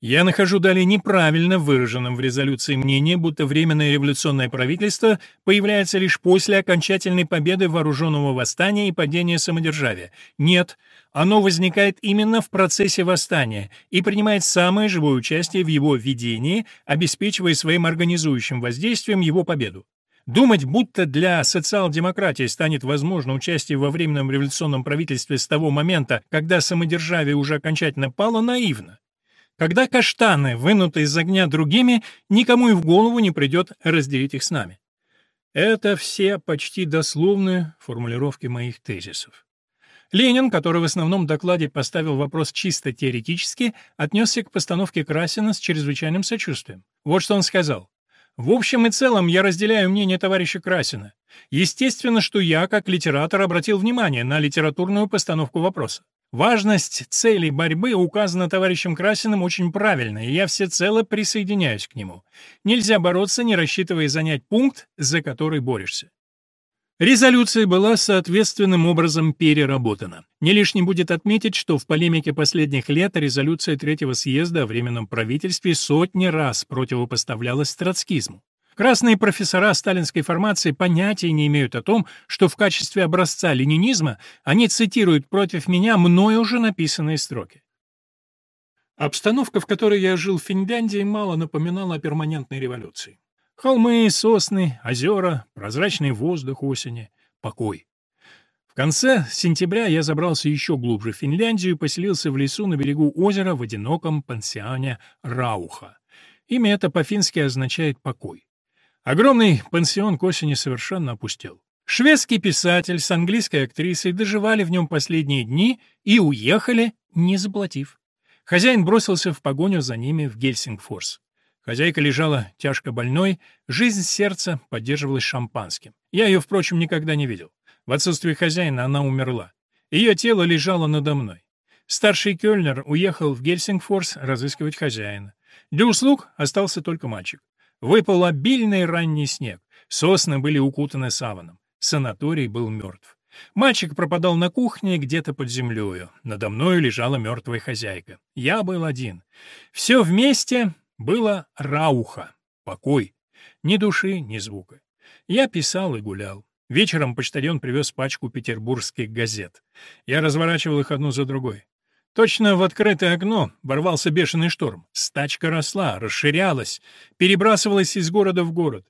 A: Я нахожу далее неправильно выраженным в резолюции мнение, будто Временное революционное правительство появляется лишь после окончательной победы вооруженного восстания и падения самодержавия. Нет, оно возникает именно в процессе восстания и принимает самое живое участие в его ведении, обеспечивая своим организующим воздействием его победу. Думать, будто для социал-демократии станет возможно участие во Временном революционном правительстве с того момента, когда самодержавие уже окончательно пало, наивно. Когда каштаны вынуты из огня другими, никому и в голову не придет разделить их с нами. Это все почти дословные формулировки моих тезисов. Ленин, который в основном докладе поставил вопрос чисто теоретически, отнесся к постановке Красина с чрезвычайным сочувствием. Вот что он сказал. В общем и целом я разделяю мнение товарища Красина. Естественно, что я, как литератор, обратил внимание на литературную постановку вопроса. Важность целей борьбы указана товарищем Красиным очень правильно, и я всецело присоединяюсь к нему. Нельзя бороться, не рассчитывая занять пункт, за который борешься. Резолюция была соответственным образом переработана. Не лишним будет отметить, что в полемике последних лет резолюция Третьего съезда о Временном правительстве сотни раз противопоставлялась троцкизму. Красные профессора сталинской формации понятия не имеют о том, что в качестве образца ленинизма они цитируют против меня мною уже написанные строки. Обстановка, в которой я жил в Финляндии, мало напоминала о перманентной революции. Холмы, сосны, озера, прозрачный воздух осени, покой. В конце сентября я забрался еще глубже в Финляндию и поселился в лесу на берегу озера в одиноком пансионе Рауха. Имя это по-фински означает «покой». Огромный пансион к осени совершенно опустел. Шведский писатель с английской актрисой доживали в нем последние дни и уехали, не заплатив. Хозяин бросился в погоню за ними в Гельсингфорс. Хозяйка лежала тяжко больной, жизнь сердца поддерживалась шампанским. Я ее, впрочем, никогда не видел. В отсутствие хозяина она умерла. Ее тело лежало надо мной. Старший Кёльнер уехал в Гельсингфорс разыскивать хозяина. Для услуг остался только мальчик. Выпал обильный ранний снег. Сосны были укутаны саваном. Санаторий был мертв. Мальчик пропадал на кухне где-то под землею. Надо мною лежала мертвая хозяйка. Я был один. Все вместе было рауха, покой. Ни души, ни звука. Я писал и гулял. Вечером почтальон привез пачку петербургских газет. Я разворачивал их одну за другой. Точно в открытое окно ворвался бешеный шторм. Стачка росла, расширялась, перебрасывалась из города в город.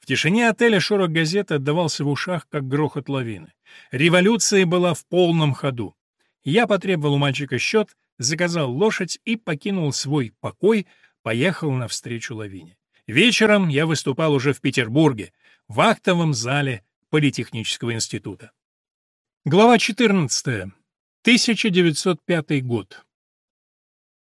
A: В тишине отеля шорох газеты отдавался в ушах, как грохот лавины. Революция была в полном ходу. Я потребовал у мальчика счет, заказал лошадь и покинул свой покой, поехал навстречу лавине. Вечером я выступал уже в Петербурге, в актовом зале Политехнического института. Глава 14. 1905 год.